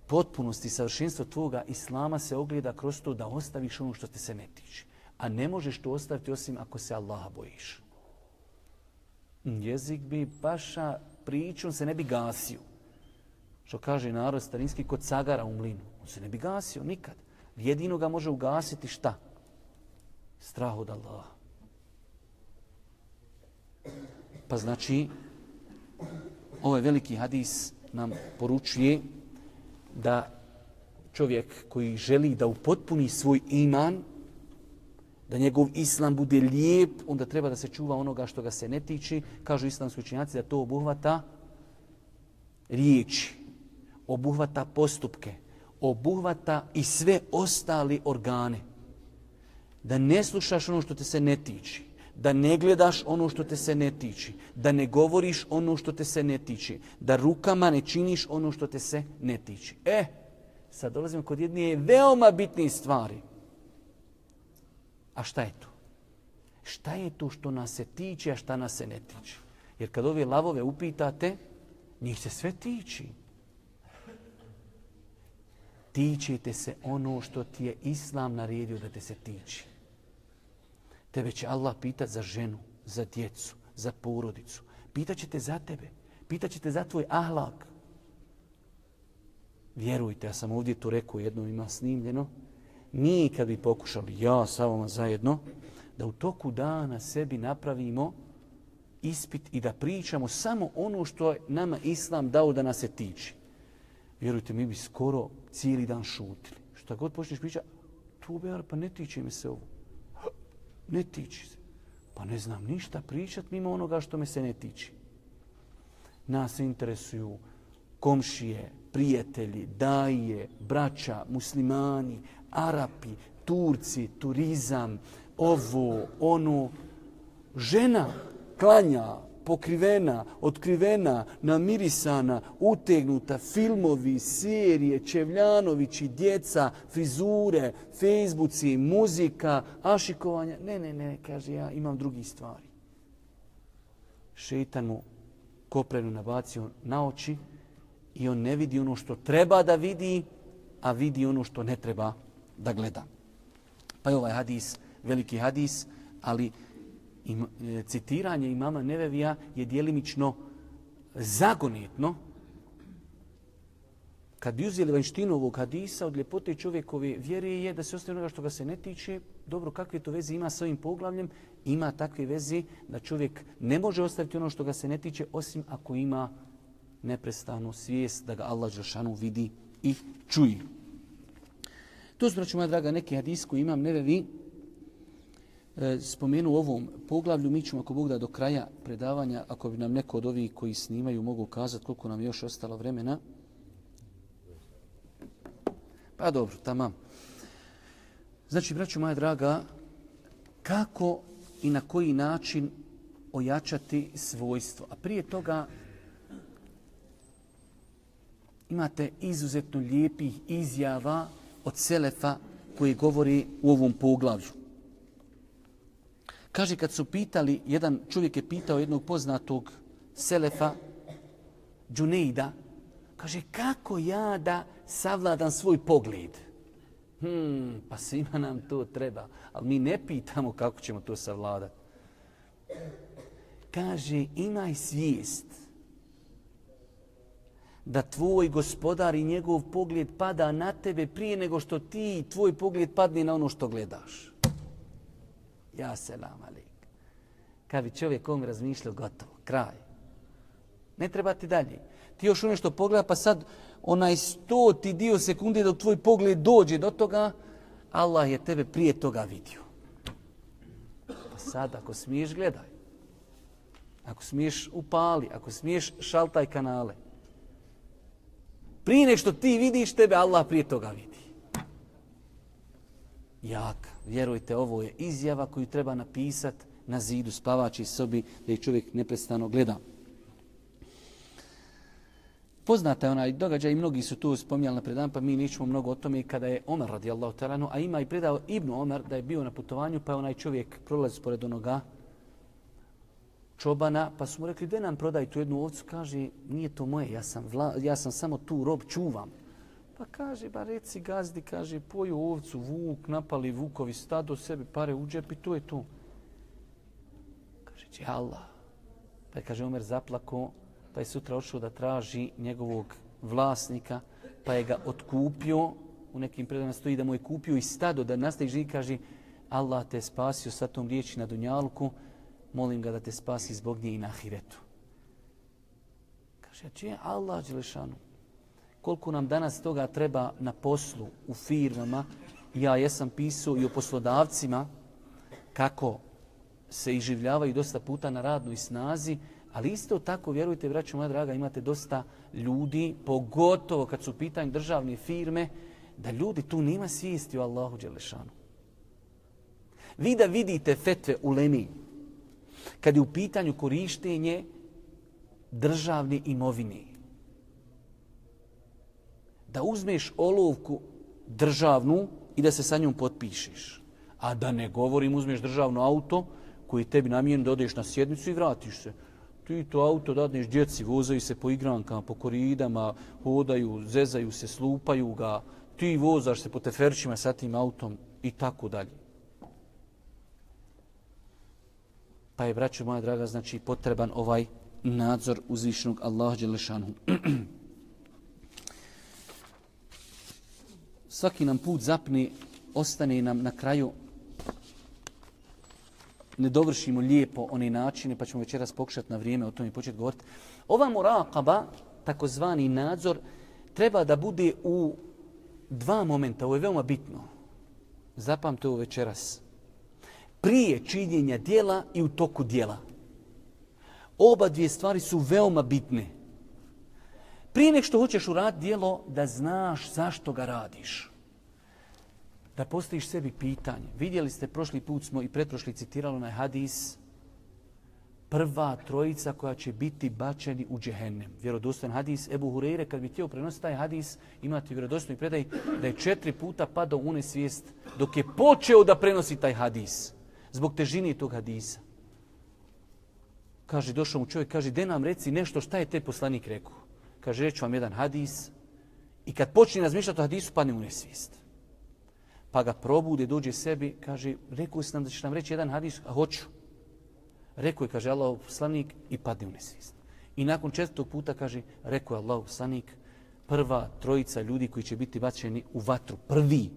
potpunosti savršenstvo tvoga islama se ogleda kroz to da ostaviš ono što te se ne tiče. A ne možeš to ostaviti osim ako se Allaha bojiš. Jezik bi paša pričom se ne bi gasio. Što kaže narod starinski kod cagara u mlinu. On se ne bi gasio nikad. Jedino ga može ugasiti šta? Strah od Allaha. Pa znači, ovaj veliki hadis nam poručuje da čovjek koji želi da upotpuni svoj iman, da njegov islam bude lijep, onda treba da se čuva onoga što ga se ne tiče. Kažu islamski učenjaci da to obuhvata riječi, obuhvata postupke, obuhvata i sve ostali organe. Da ne slušaš ono što te se ne tiče, da ne gledaš ono što te se ne tiči, da ne govoriš ono što te se ne tiči, da rukama ne činiš ono što te se ne tiči. E, sad dolazimo kod jedne veoma bitne stvari. A šta je to? Šta je to što nas se tiče, a šta nas se ne tiče? Jer kad ove lavove upitate, njih se sve tiči. Tičete se ono što ti je Islam naredio da te se tiči. Tebe će Allah pitat za ženu, za djecu, za porodicu. Pitaće te za tebe. Pitaće te za tvoj ahlak. Vjerujte, ja sam ovdje to rekao, jedno ima snimljeno. Mi kad bi pokušali, ja sa vama zajedno, da u toku dana sebi napravimo ispit i da pričamo samo ono što je nama Islam dao da nas se tiče. Vjerujte, mi bi skoro cijeli dan šutili. Šta god počneš pričati, tu be, pa ne tiče mi se ovo. Ne tiči se. Pa ne znam ništa pričat mimo onoga što me se ne tiči. Nas interesuju komšije, prijatelji, daje, braća, muslimani, Arapi, Turci, turizam, ovo, ono. Žena klanja, pokrivena, otkrivena, namirisana, utegnuta, filmovi, serije, Čevljanovići, djeca, frizure, fejsbuci, muzika, ašikovanja. Ne, ne, ne, kaže ja, imam drugi stvari. Šeitan mu koprenu nabacio na oči i on ne vidi ono što treba da vidi, a vidi ono što ne treba da gleda. Pa je ovaj hadis, veliki hadis, ali im, e, citiranje imama Nevevija je dijelimično zagonetno. Kad bi uzeli vanštinu ovog hadisa od ljepote čovjekove vjere je da se ostaje onoga što ga se ne tiče, dobro, kakve to veze ima sa ovim poglavljem, ima takve veze da čovjek ne može ostaviti ono što ga se ne tiče, osim ako ima neprestanu svijest da ga Allah Žešanu vidi i čuje. To su, braću moja draga, neki hadis koji imam nevevi e, spomenu u ovom poglavlju. Mi ćemo, ako Bog da do kraja predavanja, ako bi nam neko od ovih koji snimaju mogu kazati koliko nam još ostalo vremena. Pa dobro, tamam. Znači, braću moja draga, kako i na koji način ojačati svojstvo. A prije toga imate izuzetno lijepih izjava od Selefa koji govori u ovom poglavlju. Kaže, kad su pitali, jedan čovjek je pitao jednog poznatog Selefa, Džuneida, kaže, kako ja da savladam svoj pogled? Hmm, pa svima nam to treba, ali mi ne pitamo kako ćemo to savladati. Kaže, imaj svijest da tvoj gospodar i njegov pogled pada na tebe prije nego što ti tvoj pogled padne na ono što gledaš. Ja selam alik. Kad bi čovjek ovom razmišljao, gotovo, kraj. Ne treba ti dalje. Ti još nešto pogleda, pa sad onaj stoti dio sekunde dok tvoj pogled dođe do toga, Allah je tebe prije toga vidio. Pa sad, ako smiješ, gledaj. Ako smiješ, upali. Ako smiješ, šaltaj kanale. Prije nek što ti vidiš, tebe Allah prije toga vidi. Jak, vjerujte, ovo je izjava koju treba napisat na zidu spavači sobi da ih čovjek neprestano gleda. Poznata je onaj događaj i mnogi su tu spominjali na predan, pa mi nećemo mnogo o tome kada je Omer radijallahu talanu, a ima i predao Ibnu Omer da je bio na putovanju, pa je onaj čovjek prolazi pored onoga čobana, pa su mu rekli, gdje nam prodaj tu jednu ovcu? Kaže, nije to moje, ja sam, vla, ja sam samo tu rob, čuvam. Pa kaže, ba reci gazdi, kaže, poju ovcu, vuk, napali vukovi stado, sebi pare u džep i to je to. Kaže, će Allah. Pa je, kaže, Omer zaplako, pa je sutra odšao da traži njegovog vlasnika, pa je ga otkupio, u nekim predama stoji da mu je kupio i stado, da nastaje živi, kaže, Allah te spasio sa tom riječi na Dunjalku, molim ga da te spasi zbog nje i na ahiretu. Kaže, čije Allah Đelešanu? Koliko nam danas toga treba na poslu, u firmama, ja jesam pisao i o poslodavcima, kako se iživljavaju dosta puta na radnoj snazi, ali isto tako, vjerujte, braću moja draga, imate dosta ljudi, pogotovo kad su u pitanju državne firme, da ljudi tu nima svijesti o Allahu Đelešanu. Vi da vidite fetve u Lemi, kad je u pitanju korištenje državne imovine, da uzmeš olovku državnu i da se sa njom potpišeš. A da ne govorim, uzmeš državno auto koji tebi namijen da odeš na sjednicu i vratiš se. Ti to auto dadneš djeci, vozaju se po igrankama, po koridama, hodaju, zezaju se, slupaju ga. Ti vozaš se po teferčima sa tim autom i tako dalje. Pa je, braćo moja draga, znači potreban ovaj nadzor uzvišnog Allaha Đelešanu. Svaki nam put zapne, ostane nam na kraju ne dovršimo lijepo one načine, pa ćemo večeras pokušati na vrijeme o tome početi govoriti. Ova murakaba, takozvani nadzor, treba da bude u dva momenta. Ovo je veoma bitno. Zapamte ovo večeras. Prije činjenja dijela i u toku dijela. Oba dvije stvari su veoma bitne. Prije nek što hoćeš urad dijelo, da znaš zašto ga radiš da postojiš sebi pitanje. Vidjeli ste, prošli put smo i pretprošli citirali na hadis, prva trojica koja će biti bačeni u džehennem. Vjerodostan hadis Ebu Hureyre, kad bi htio prenositi taj hadis, imati vjerodostojni predaj da je četiri puta padao u nesvijest dok je počeo da prenosi taj hadis. Zbog težine tog hadisa. Kaže, došao mu čovjek, kaže, de nam reci nešto šta je te poslanik rekao. Kaže, reću vam jedan hadis i kad počne razmišljati o hadisu, padne u nesvijest pa ga probude, dođe sebi, kaže, rekao si nam da ćeš nam reći jedan hadis, a hoću. Rekao je, kaže Allah poslanik i padne u nesvijest. I nakon četvrtog puta kaže, rekao je Allah poslanik, prva trojica ljudi koji će biti bačeni u vatru, prvi,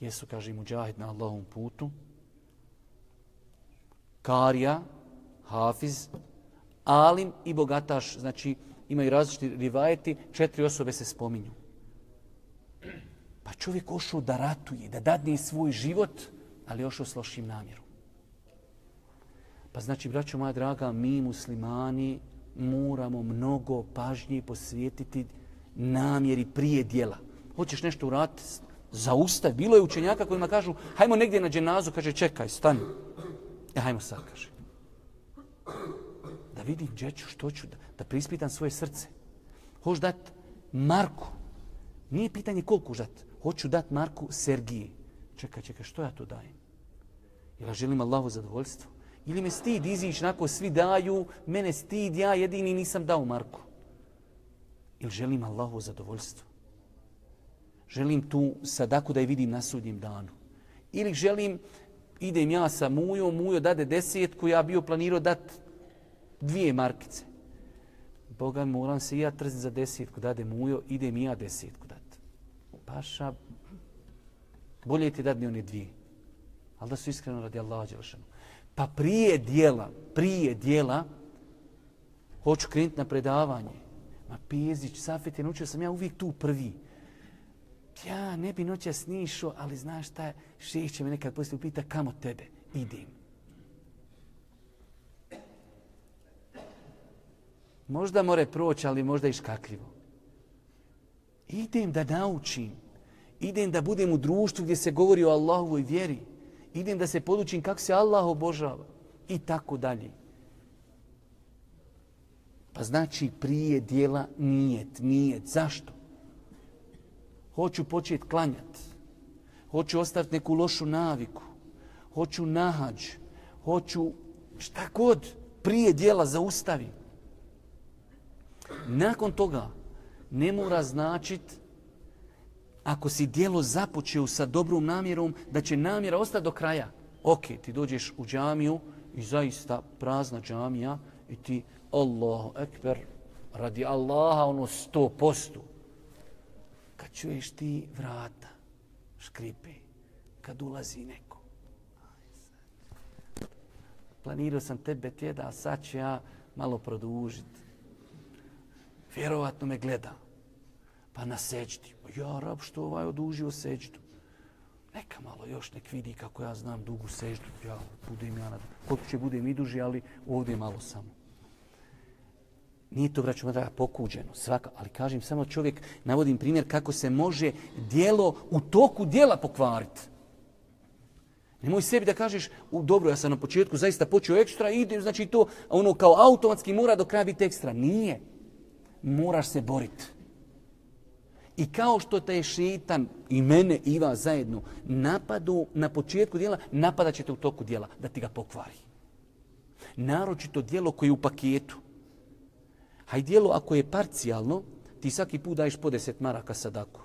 jesu, kaže, muđahid na Allahom putu, Karija, Hafiz, Alim i Bogataš, znači imaju različiti rivajeti, četiri osobe se spominju. Pa čovjek ošao da ratuje, da dadne svoj život, ali ošao s lošim namjerom. Pa znači, braćo moja draga, mi muslimani moramo mnogo pažnje posvijetiti namjeri prije dijela. Hoćeš nešto uraditi, zaustav. Bilo je učenjaka kojima kažu, hajmo negdje na dženazu, kaže, čekaj, stani. E, hajmo sad, kaže. Da vidim gdje ću, što ću, da, da prispitam svoje srce. Hoću dat Marku. Nije pitanje koliko dat. hoću dat Marku Sergiji. Čekaj, čekaj, što ja to dajem? Jel ja želim Allahu zadovoljstvo? Ili me stid izić, nako svi daju, mene stid, ja jedini nisam dao Marku. Ili želim Allahu zadovoljstvo? Želim tu sadaku da je vidim na sudnjem danu. Ili želim, idem ja sa Mujo, Mujo dade desetku, ja bio planirao dat dvije markice. Boga, moram se ja trziti za desetku, dade Mujo, idem ja desetku dat. paša, bolje ti dati oni dvije. Ali da su iskreno radi Allaha Đelšanu. Pa prije dijela, prije dijela, hoću krenuti na predavanje. Ma Pezić, Safet je naučio sam ja uvijek tu prvi. Ja ne bi noća snišao, ali znaš šta šejh će me nekad poslije upita kamo tebe, idem. Možda more proći, ali možda i škakljivo. Idem da naučim idem da budem u društvu gdje se govori o Allahovoj vjeri, idem da se podučim kako se Allah obožava i tako dalje. Pa znači prije dijela nijet, nijet. Zašto? Hoću početi klanjati. Hoću ostaviti neku lošu naviku. Hoću nahađ. Hoću šta god prije dijela zaustaviti. Nakon toga ne mora značiti ako si dijelo započeo sa dobrom namjerom, da će namjera ostati do kraja. Ok, ti dođeš u džamiju i zaista prazna džamija i ti Allahu ekber radi Allaha ono sto postu. Kad čuješ ti vrata škripe, kad ulazi neko. planirao sam tebe tjeda, a sad ću ja malo produžiti. Vjerovatno me gleda. Pa na seđdi. Pa ja, rab, što ovaj odužio seđdu? Neka malo još nek vidi kako ja znam dugu seždu. Ja budem ja, koliko će budem i duži, ali ovdje malo samo. Nije to, braću, da pokuđeno, svaka, ali kažem samo čovjek, navodim primjer kako se može dijelo u toku dijela pokvariti. Nemoj sebi da kažeš, u, dobro, ja sam na početku zaista počeo ekstra, idem, znači to ono kao automatski mora do kraja biti ekstra. Nije. Moraš se boriti. I kao što te je šitan i mene i vas zajedno napadu na početku dijela, napadat ćete u toku dijela da ti ga pokvari. Naročito dijelo koje je u paketu. Haj dijelo ako je parcijalno, ti svaki put daješ po deset maraka sadaku.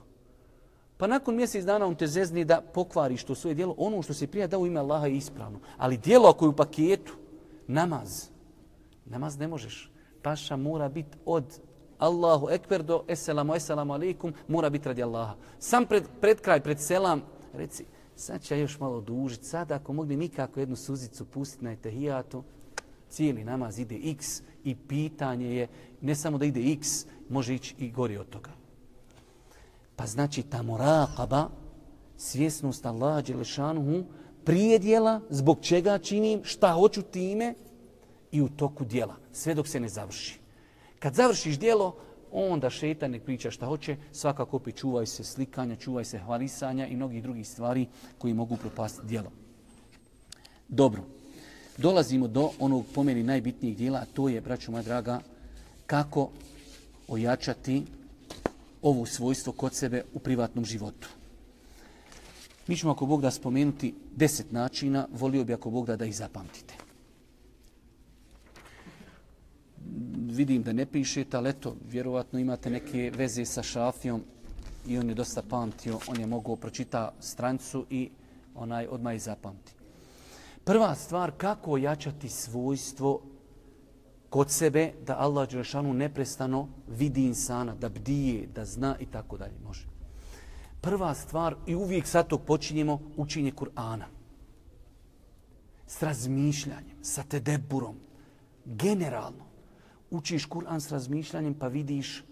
Pa nakon mjesec dana on te zezni da pokvariš to svoje dijelo, ono što se prija dao ime Allaha je ispravno. Ali dijelo ako je u paketu, namaz, namaz ne možeš. Paša mora biti od Allahu ekber do eselamu, eselamu alaikum, mora biti radi Allaha. Sam pred, pred kraj, pred selam, reci, sad će još malo dužit, Sad ako mogli nikako jednu suzicu pustiti na etahijatu, cijeli namaz ide x i pitanje je, ne samo da ide x, može ići i gori od toga. Pa znači ta morakaba, svjesnost Allaha Đelešanuhu, prije dijela, zbog čega činim, šta hoću time i u toku dijela, sve dok se ne završi. Kad završiš dijelo, onda šetan nek priča šta hoće, svakako opet čuvaj se slikanja, čuvaj se hvalisanja i mnogih drugih stvari koji mogu propasti dijelo. Dobro, dolazimo do onog pomeni najbitnijeg dijela, a to je, braćo moja draga, kako ojačati ovo svojstvo kod sebe u privatnom životu. Mi ćemo ako Bog da spomenuti deset načina, volio bi ako Bog da da ih zapamtite. Vidim da ne pišete, ali eto, vjerovatno imate neke veze sa šafijom i on je dosta pamtio, on je mogao pročita strancu i onaj odmah i zapamti. Prva stvar, kako ojačati svojstvo kod sebe da Allah Đelešanu neprestano vidi insana, da bdije, da zna i tako dalje. Može. Prva stvar, i uvijek sa tog počinjemo, učinje Kur'ana. S razmišljanjem, sa tedeburom, generalno učiš Kur'an s razmišljanjem pa vidiš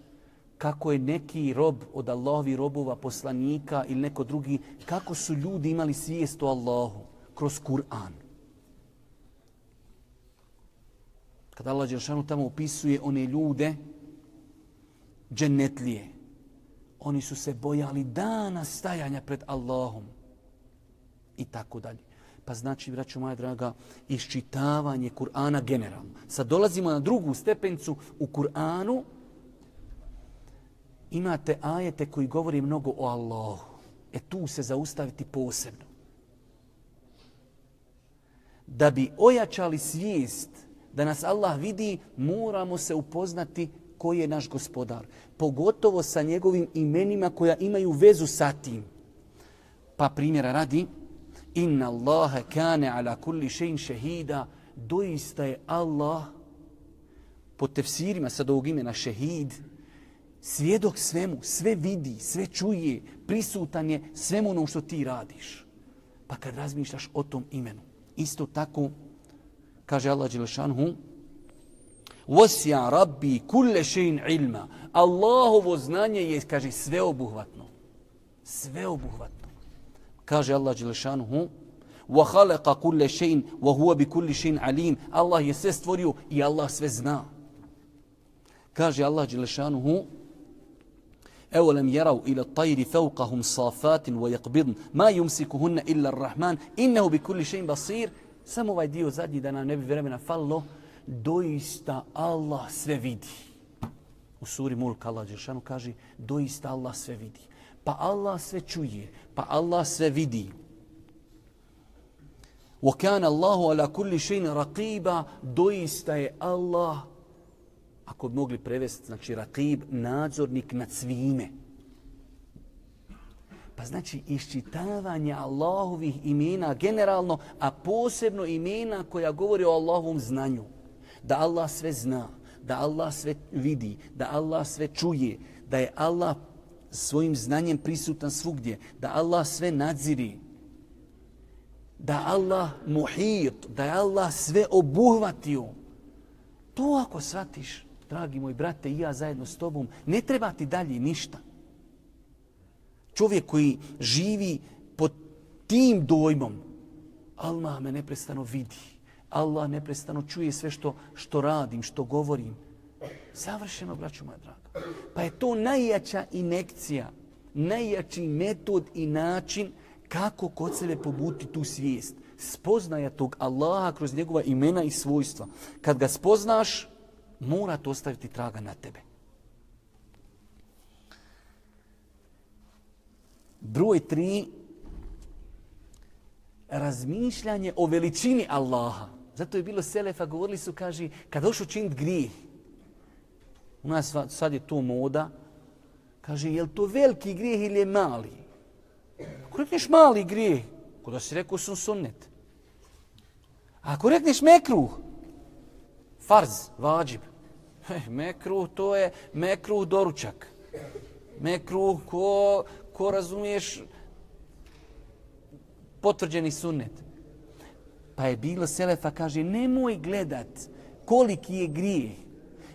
kako je neki rob od Allahovi robova, poslanika ili neko drugi, kako su ljudi imali svijest o Allahu kroz Kur'an. Kada Allah Đeršanu tamo opisuje one ljude, džennetlije, oni su se bojali dana stajanja pred Allahom i tako dalje. Pa znači, braćo moja draga, iščitavanje Kur'ana generalno. Sad dolazimo na drugu stepencu u Kur'anu. Imate ajete koji govori mnogo o Allahu. E tu se zaustaviti posebno. Da bi ojačali svijest da nas Allah vidi, moramo se upoznati koji je naš gospodar. Pogotovo sa njegovim imenima koja imaju vezu sa tim. Pa primjera radi, Inna Allahe kane ala kulli šein šehida. Doista je Allah po tefsirima sad ovog imena šehid svjedok svemu, sve vidi, sve čuje, prisutan je svemu ono što ti radiš. Pa kad razmišljaš o tom imenu, isto tako kaže Allah Đelešanhu Vosja rabbi kulle šein ilma. Allahovo znanje je, kaže, sveobuhvatno. Sveobuhvatno kaže Allah Đelešanuhu, wa khalaqa kulle še'in, wa huwa bi kulli še'in alim. Allah je sve stvorio i Allah sve zna. Kaže Allah Đelešanuhu, أولم يروا إلى الطير فوقهم صافات ويقبضن ما يمسكهن إلا الرحمن إنه بكل شيء بصير Samo ovaj dio zadnji da nam ne bi vremena falilo, doista Allah sve vidi. U suri Mulk Allah Đeršanu kaže, doista Allah sve vidi pa Allah sve čuje, pa Allah sve vidi. وَكَانَ اللَّهُ عَلَى كُلِّ شَيْنِ رَقِيبًا Doista je Allah, ako bi mogli prevesti, znači raqib, nadzornik nad svime. Pa znači iščitavanje Allahovih imena generalno, a posebno imena koja govori o Allahovom znanju. Da Allah sve zna, da Allah sve vidi, da Allah sve čuje, da je Allah svojim znanjem prisutan svugdje, da Allah sve nadziri. da Allah muhit, da je Allah sve obuhvatio. To ako shvatiš, dragi moj brate i ja zajedno s tobom, ne treba ti dalje ništa. Čovjek koji živi pod tim dojmom, Allah me neprestano vidi. Allah neprestano čuje sve što, što radim, što govorim. Savršeno, braću moja draga. Pa je to najjača inekcija, najjači metod i način kako kod sebe pobuti tu svijest. Spoznaja tog Allaha kroz njegova imena i svojstva. Kad ga spoznaš, mora to ostaviti traga na tebe. Broj tri, razmišljanje o veličini Allaha. Zato je bilo Selefa, govorili su, kaže, kad došu činit grijeh, u nas sad je to moda, kaže, je li to veliki grijeh ili je mali? Ako rekneš mali grijeh, ko da si rekao sun sunnet. A ako rekneš mekruh, farz, vađib. Eh, mekruh, to je mekruh doručak. Mekruh, ko, ko razumiješ, potvrđeni sunnet. Pa je bilo Selefa, kaže, nemoj gledat koliki je grijeh,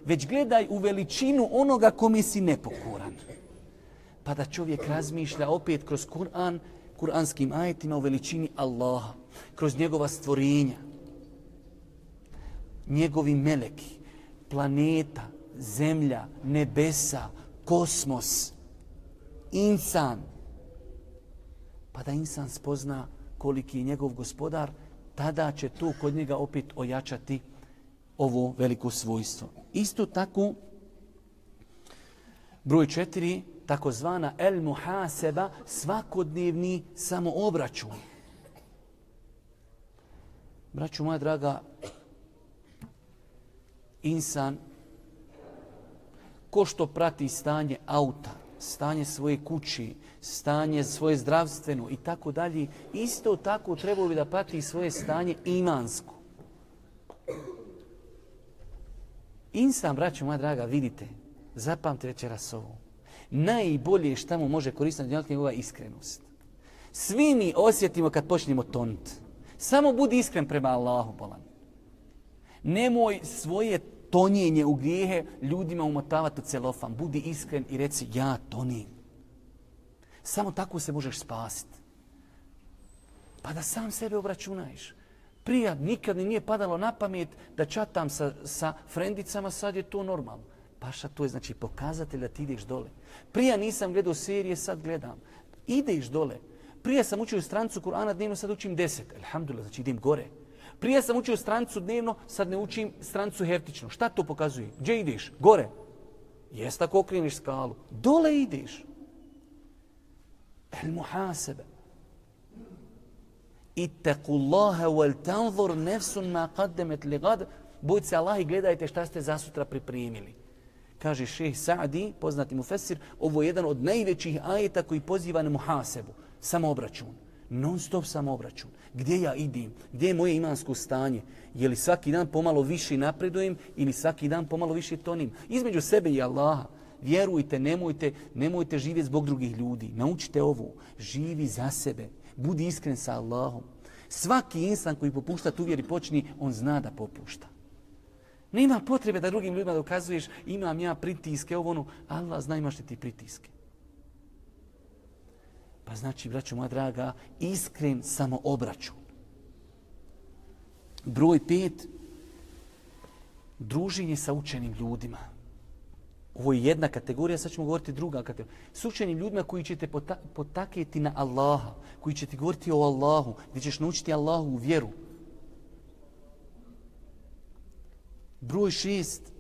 već gledaj u veličinu onoga kome si nepokoran. Pa da čovjek razmišlja opet kroz Kur'an, kuranskim ajetima u veličini Allaha, kroz njegova stvorenja, njegovi meleki, planeta, zemlja, nebesa, kosmos, insan. Pa da insan spozna koliki je njegov gospodar, tada će to kod njega opet ojačati ovo veliko svojstvo. Isto tako, broj četiri, takozvana el muhaseba, svakodnevni samoobračun. Braću moja draga, insan, ko što prati stanje auta, stanje svoje kući, stanje svoje zdravstveno i tako dalje, isto tako trebao bi da prati svoje stanje imansko. Insan, braću moja draga, vidite, zapamte večeras ovo. Najbolje šta mu može koristiti na je iskrenost. Svi mi osjetimo kad počnemo tont. Samo budi iskren prema Allahu, bolan. Nemoj svoje tonjenje u grijehe ljudima umotavati u celofan. Budi iskren i reci ja tonim. Samo tako se možeš spasiti. Pa da sam sebe obračunaješ. Prija nikad mi nije padalo na pamet da čatam sa, sa frendicama, sad je to normalno. Paša, to je znači pokazatelj da ti ideš dole. Prija nisam gledao serije, sad gledam. Ideš dole. Prija sam učio strancu Kur'ana dnevno, sad učim deset. Alhamdulillah, znači idem gore. Prije sam učio strancu dnevno, sad ne učim strancu hertično. Šta to pokazuje? Gdje ideš? Gore. Jes tako okreniš skalu. Dole ideš. El muhasebe. Ittaku Allahe wal tanzur nefsun ma qaddemet li gad. Bojte se Allah i gledajte šta ste za sutra pripremili. Kaže šeh Sa'di, poznati mu Fesir, ovo je jedan od najvećih ajeta koji poziva na muhasebu. samoobračun. non stop samoobračun. Gdje ja idem? Gdje je moje imansko stanje? Je li svaki dan pomalo više napredujem ili svaki dan pomalo više tonim? Između sebe i Allaha. Vjerujte, nemojte, nemojte živjeti zbog drugih ljudi. Naučite ovo. Živi za sebe. Budi iskren sa Allahom. Svaki insan koji popušta tu vjeri počni, on zna da popušta. Nema potrebe da drugim ljudima dokazuješ imam ja pritiske, ovo ono. Allah zna imaš ti pritiske. Pa znači, braćo moja draga, iskren samo obračun. Broj pet, druženje sa učenim ljudima. Ovo je jedna kategorija, sad ćemo govoriti druga kategorija. S učenim ljudima koji će te potaketi na Allaha, koji će ti govoriti o Allahu, gdje ćeš naučiti Allahu u vjeru. Broj šest,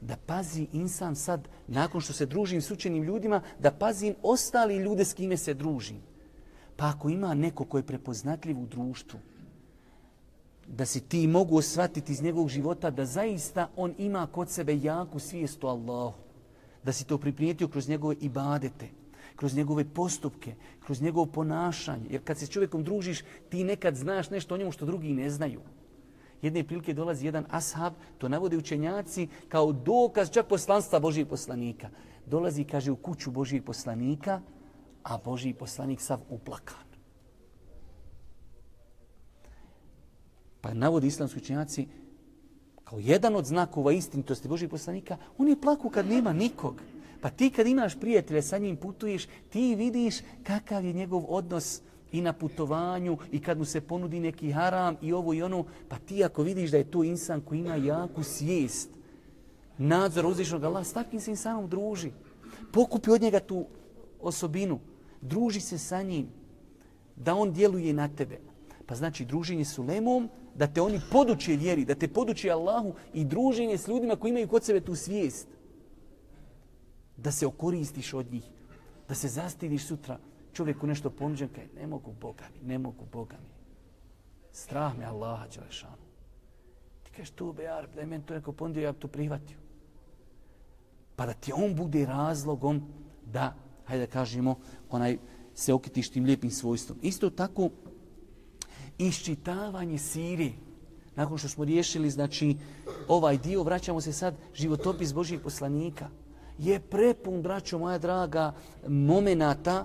da pazi insan sad, nakon što se družim s učenim ljudima, da pazim ostali ljude s kime se družim. Pa ako ima neko ko je prepoznatljiv u društvu, da si ti mogu osvatiti iz njegovog života, da zaista on ima kod sebe jaku svijest o Allahu. Da si to priprijetio kroz njegove ibadete, kroz njegove postupke, kroz njegovo ponašanje. Jer kad se s čovjekom družiš, ti nekad znaš nešto o njemu što drugi ne znaju jedne prilike dolazi jedan ashab, to navode učenjaci kao dokaz čak poslanstva Božijeg poslanika. Dolazi, kaže, u kuću Božijeg poslanika, a Božiji poslanik sav uplakan. Pa navodi islamski učenjaci, kao jedan od znakova istinitosti Božih poslanika, on je plaku kad nema nikog. Pa ti kad imaš prijatelje, sa njim putuješ, ti vidiš kakav je njegov odnos i na putovanju i kad mu se ponudi neki haram i ovo i ono, pa ti ako vidiš da je to insan koji ima jaku svijest, nadzor uzvišnog Allah, s takvim se insanom druži. Pokupi od njega tu osobinu, druži se sa njim, da on djeluje na tebe. Pa znači druženje s ulemom, da te oni poduče vjeri, da te poduče Allahu i druženje s ljudima koji imaju kod sebe tu svijest. Da se okoristiš od njih, da se zastidiš sutra čovjeku nešto ponuđen, kaj ne mogu Boga mi, ne mogu Boga mi. Strah me Allaha, Đelešanu. Ti kažeš, tu be, Arab, da je meni to neko ponudio, ja bi to prihvatio. Pa da ti on bude razlogom da, hajde da kažemo, onaj se okitiš tim lijepim svojstvom. Isto tako, iščitavanje siri. Nakon što smo riješili, znači, ovaj dio, vraćamo se sad životopis Božih poslanika. Je prepun, braćo moja draga, momenata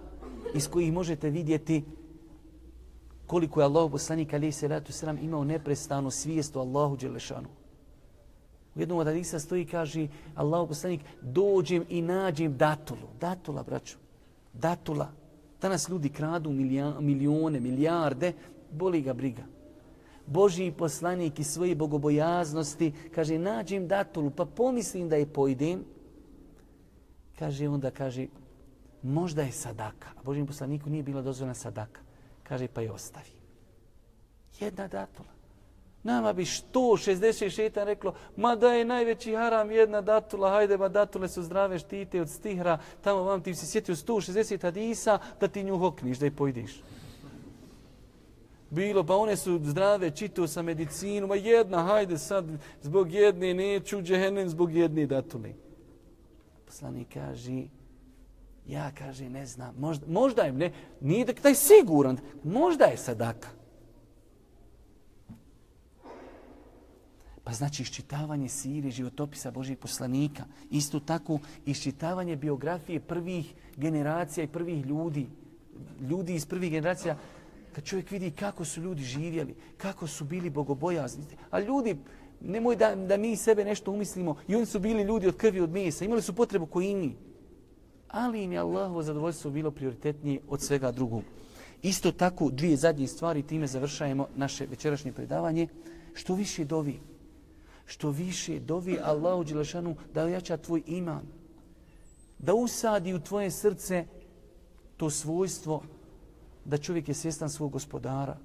iz kojih možete vidjeti koliko je Allah poslanik alaihi salatu sallam imao neprestano svijest o Allahu Đelešanu. U jednom od Adisa stoji i kaže Allah poslanik dođem i nađem datulu. Datula, braćo. Datula. Danas ljudi kradu milijone, milijarde, boli ga briga. Božji poslanik i svoje bogobojaznosti kaže nađem datulu pa pomislim da je pojdem. Kaže onda kaže možda je sadaka. A Božijim poslaniku nije bila dozvoljena sadaka. Kaže, pa je ostavi. Jedna datula. Nama bi što 60 šetan reklo, ma da je najveći haram jedna datula, hajde ba datule su zdrave štite od stihra, tamo vam ti si sjetio 160 hadisa da ti nju hokniš, da je pojdiš. Bilo, pa one su zdrave, čitao sa medicinu, ma jedna, hajde sad, zbog jedne neću, džehennem zbog jedne datule. Poslani kaže, Ja kaže, ne znam, možda, možda je, ne, nije da je siguran, možda je sadaka. Pa znači iščitavanje sire, životopisa Božih poslanika, isto tako iščitavanje biografije prvih generacija i prvih ljudi, ljudi iz prvih generacija, kad čovjek vidi kako su ljudi živjeli, kako su bili bogobojazni. A ljudi, nemoj da, da mi sebe nešto umislimo, i oni su bili ljudi od krvi od mesa, imali su potrebu koji i ali im je Allahovo zadovoljstvo bilo prioritetnije od svega drugog. Isto tako, dvije zadnje stvari, time završajemo naše večerašnje predavanje. Što više dovi, što više dovi Allahu Đelešanu da ojača tvoj iman, da usadi u tvoje srce to svojstvo da čovjek je svjestan svog gospodara.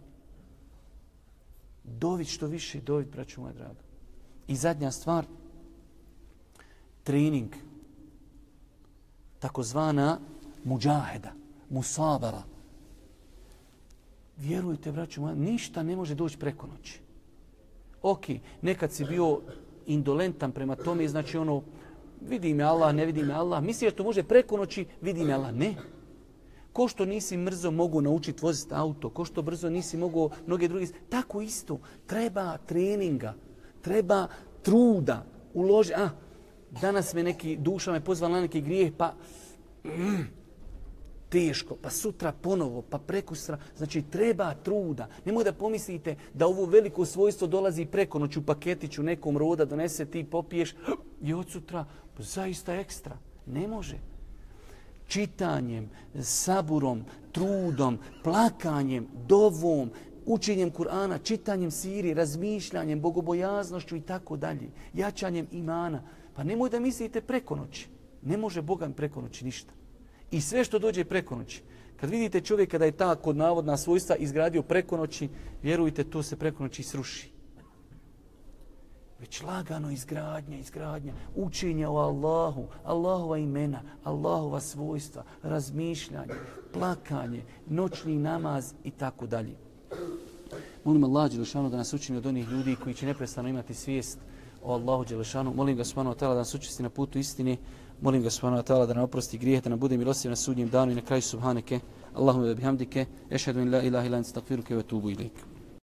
Dovit što više, dovit, braću moja draga. I zadnja stvar, trening takozvana muđaheda, musabara. Vjerujte, braću moja, ništa ne može doći preko noći. Ok, nekad si bio indolentan prema tome, znači ono, vidi me Allah, ne vidi me Allah. Misliš da to može preko noći, vidi me Allah. Ne. Ko što nisi mrzo mogu naučiti voziti auto, ko što brzo nisi mogu mnoge druge, tako isto. Treba treninga, treba truda, uloži, a, danas me neki duša me pozvala na neki grijeh, pa mm, teško, pa sutra ponovo, pa prekustra. Znači, treba truda. Nemoj da pomislite da ovo veliko svojstvo dolazi preko noću paketiću nekom roda, donese ti, popiješ i od sutra, pa zaista ekstra. Ne može. Čitanjem, saburom, trudom, plakanjem, dovom, učenjem Kur'ana, čitanjem siri, razmišljanjem, bogobojaznošću i tako dalje, jačanjem imana, Pa nemoj da mislite preko noći. Ne može Boga preko noći ništa. I sve što dođe preko noći. Kad vidite čovjeka da je ta kod navodna svojstva izgradio preko noći, vjerujte, to se preko noći sruši. Već lagano izgradnja, izgradnja, učenje o Allahu, Allahova imena, Allahova svojstva, razmišljanje, plakanje, noćni namaz i tako dalje. Molim Allah da nas učini od onih ljudi koji će neprestano imati svijest o Allahu Đelešanu. Molim ga subhanahu Atala da nas učesti na putu istine. Molim ga subhanahu Atala da nam oprosti grijeh, da nam bude milostiv na sudnjem danu i na kraju subhaneke. Allahumma bihamdike. Ešhedu in la ilaha ila in stakfiruke ve tubu ilike.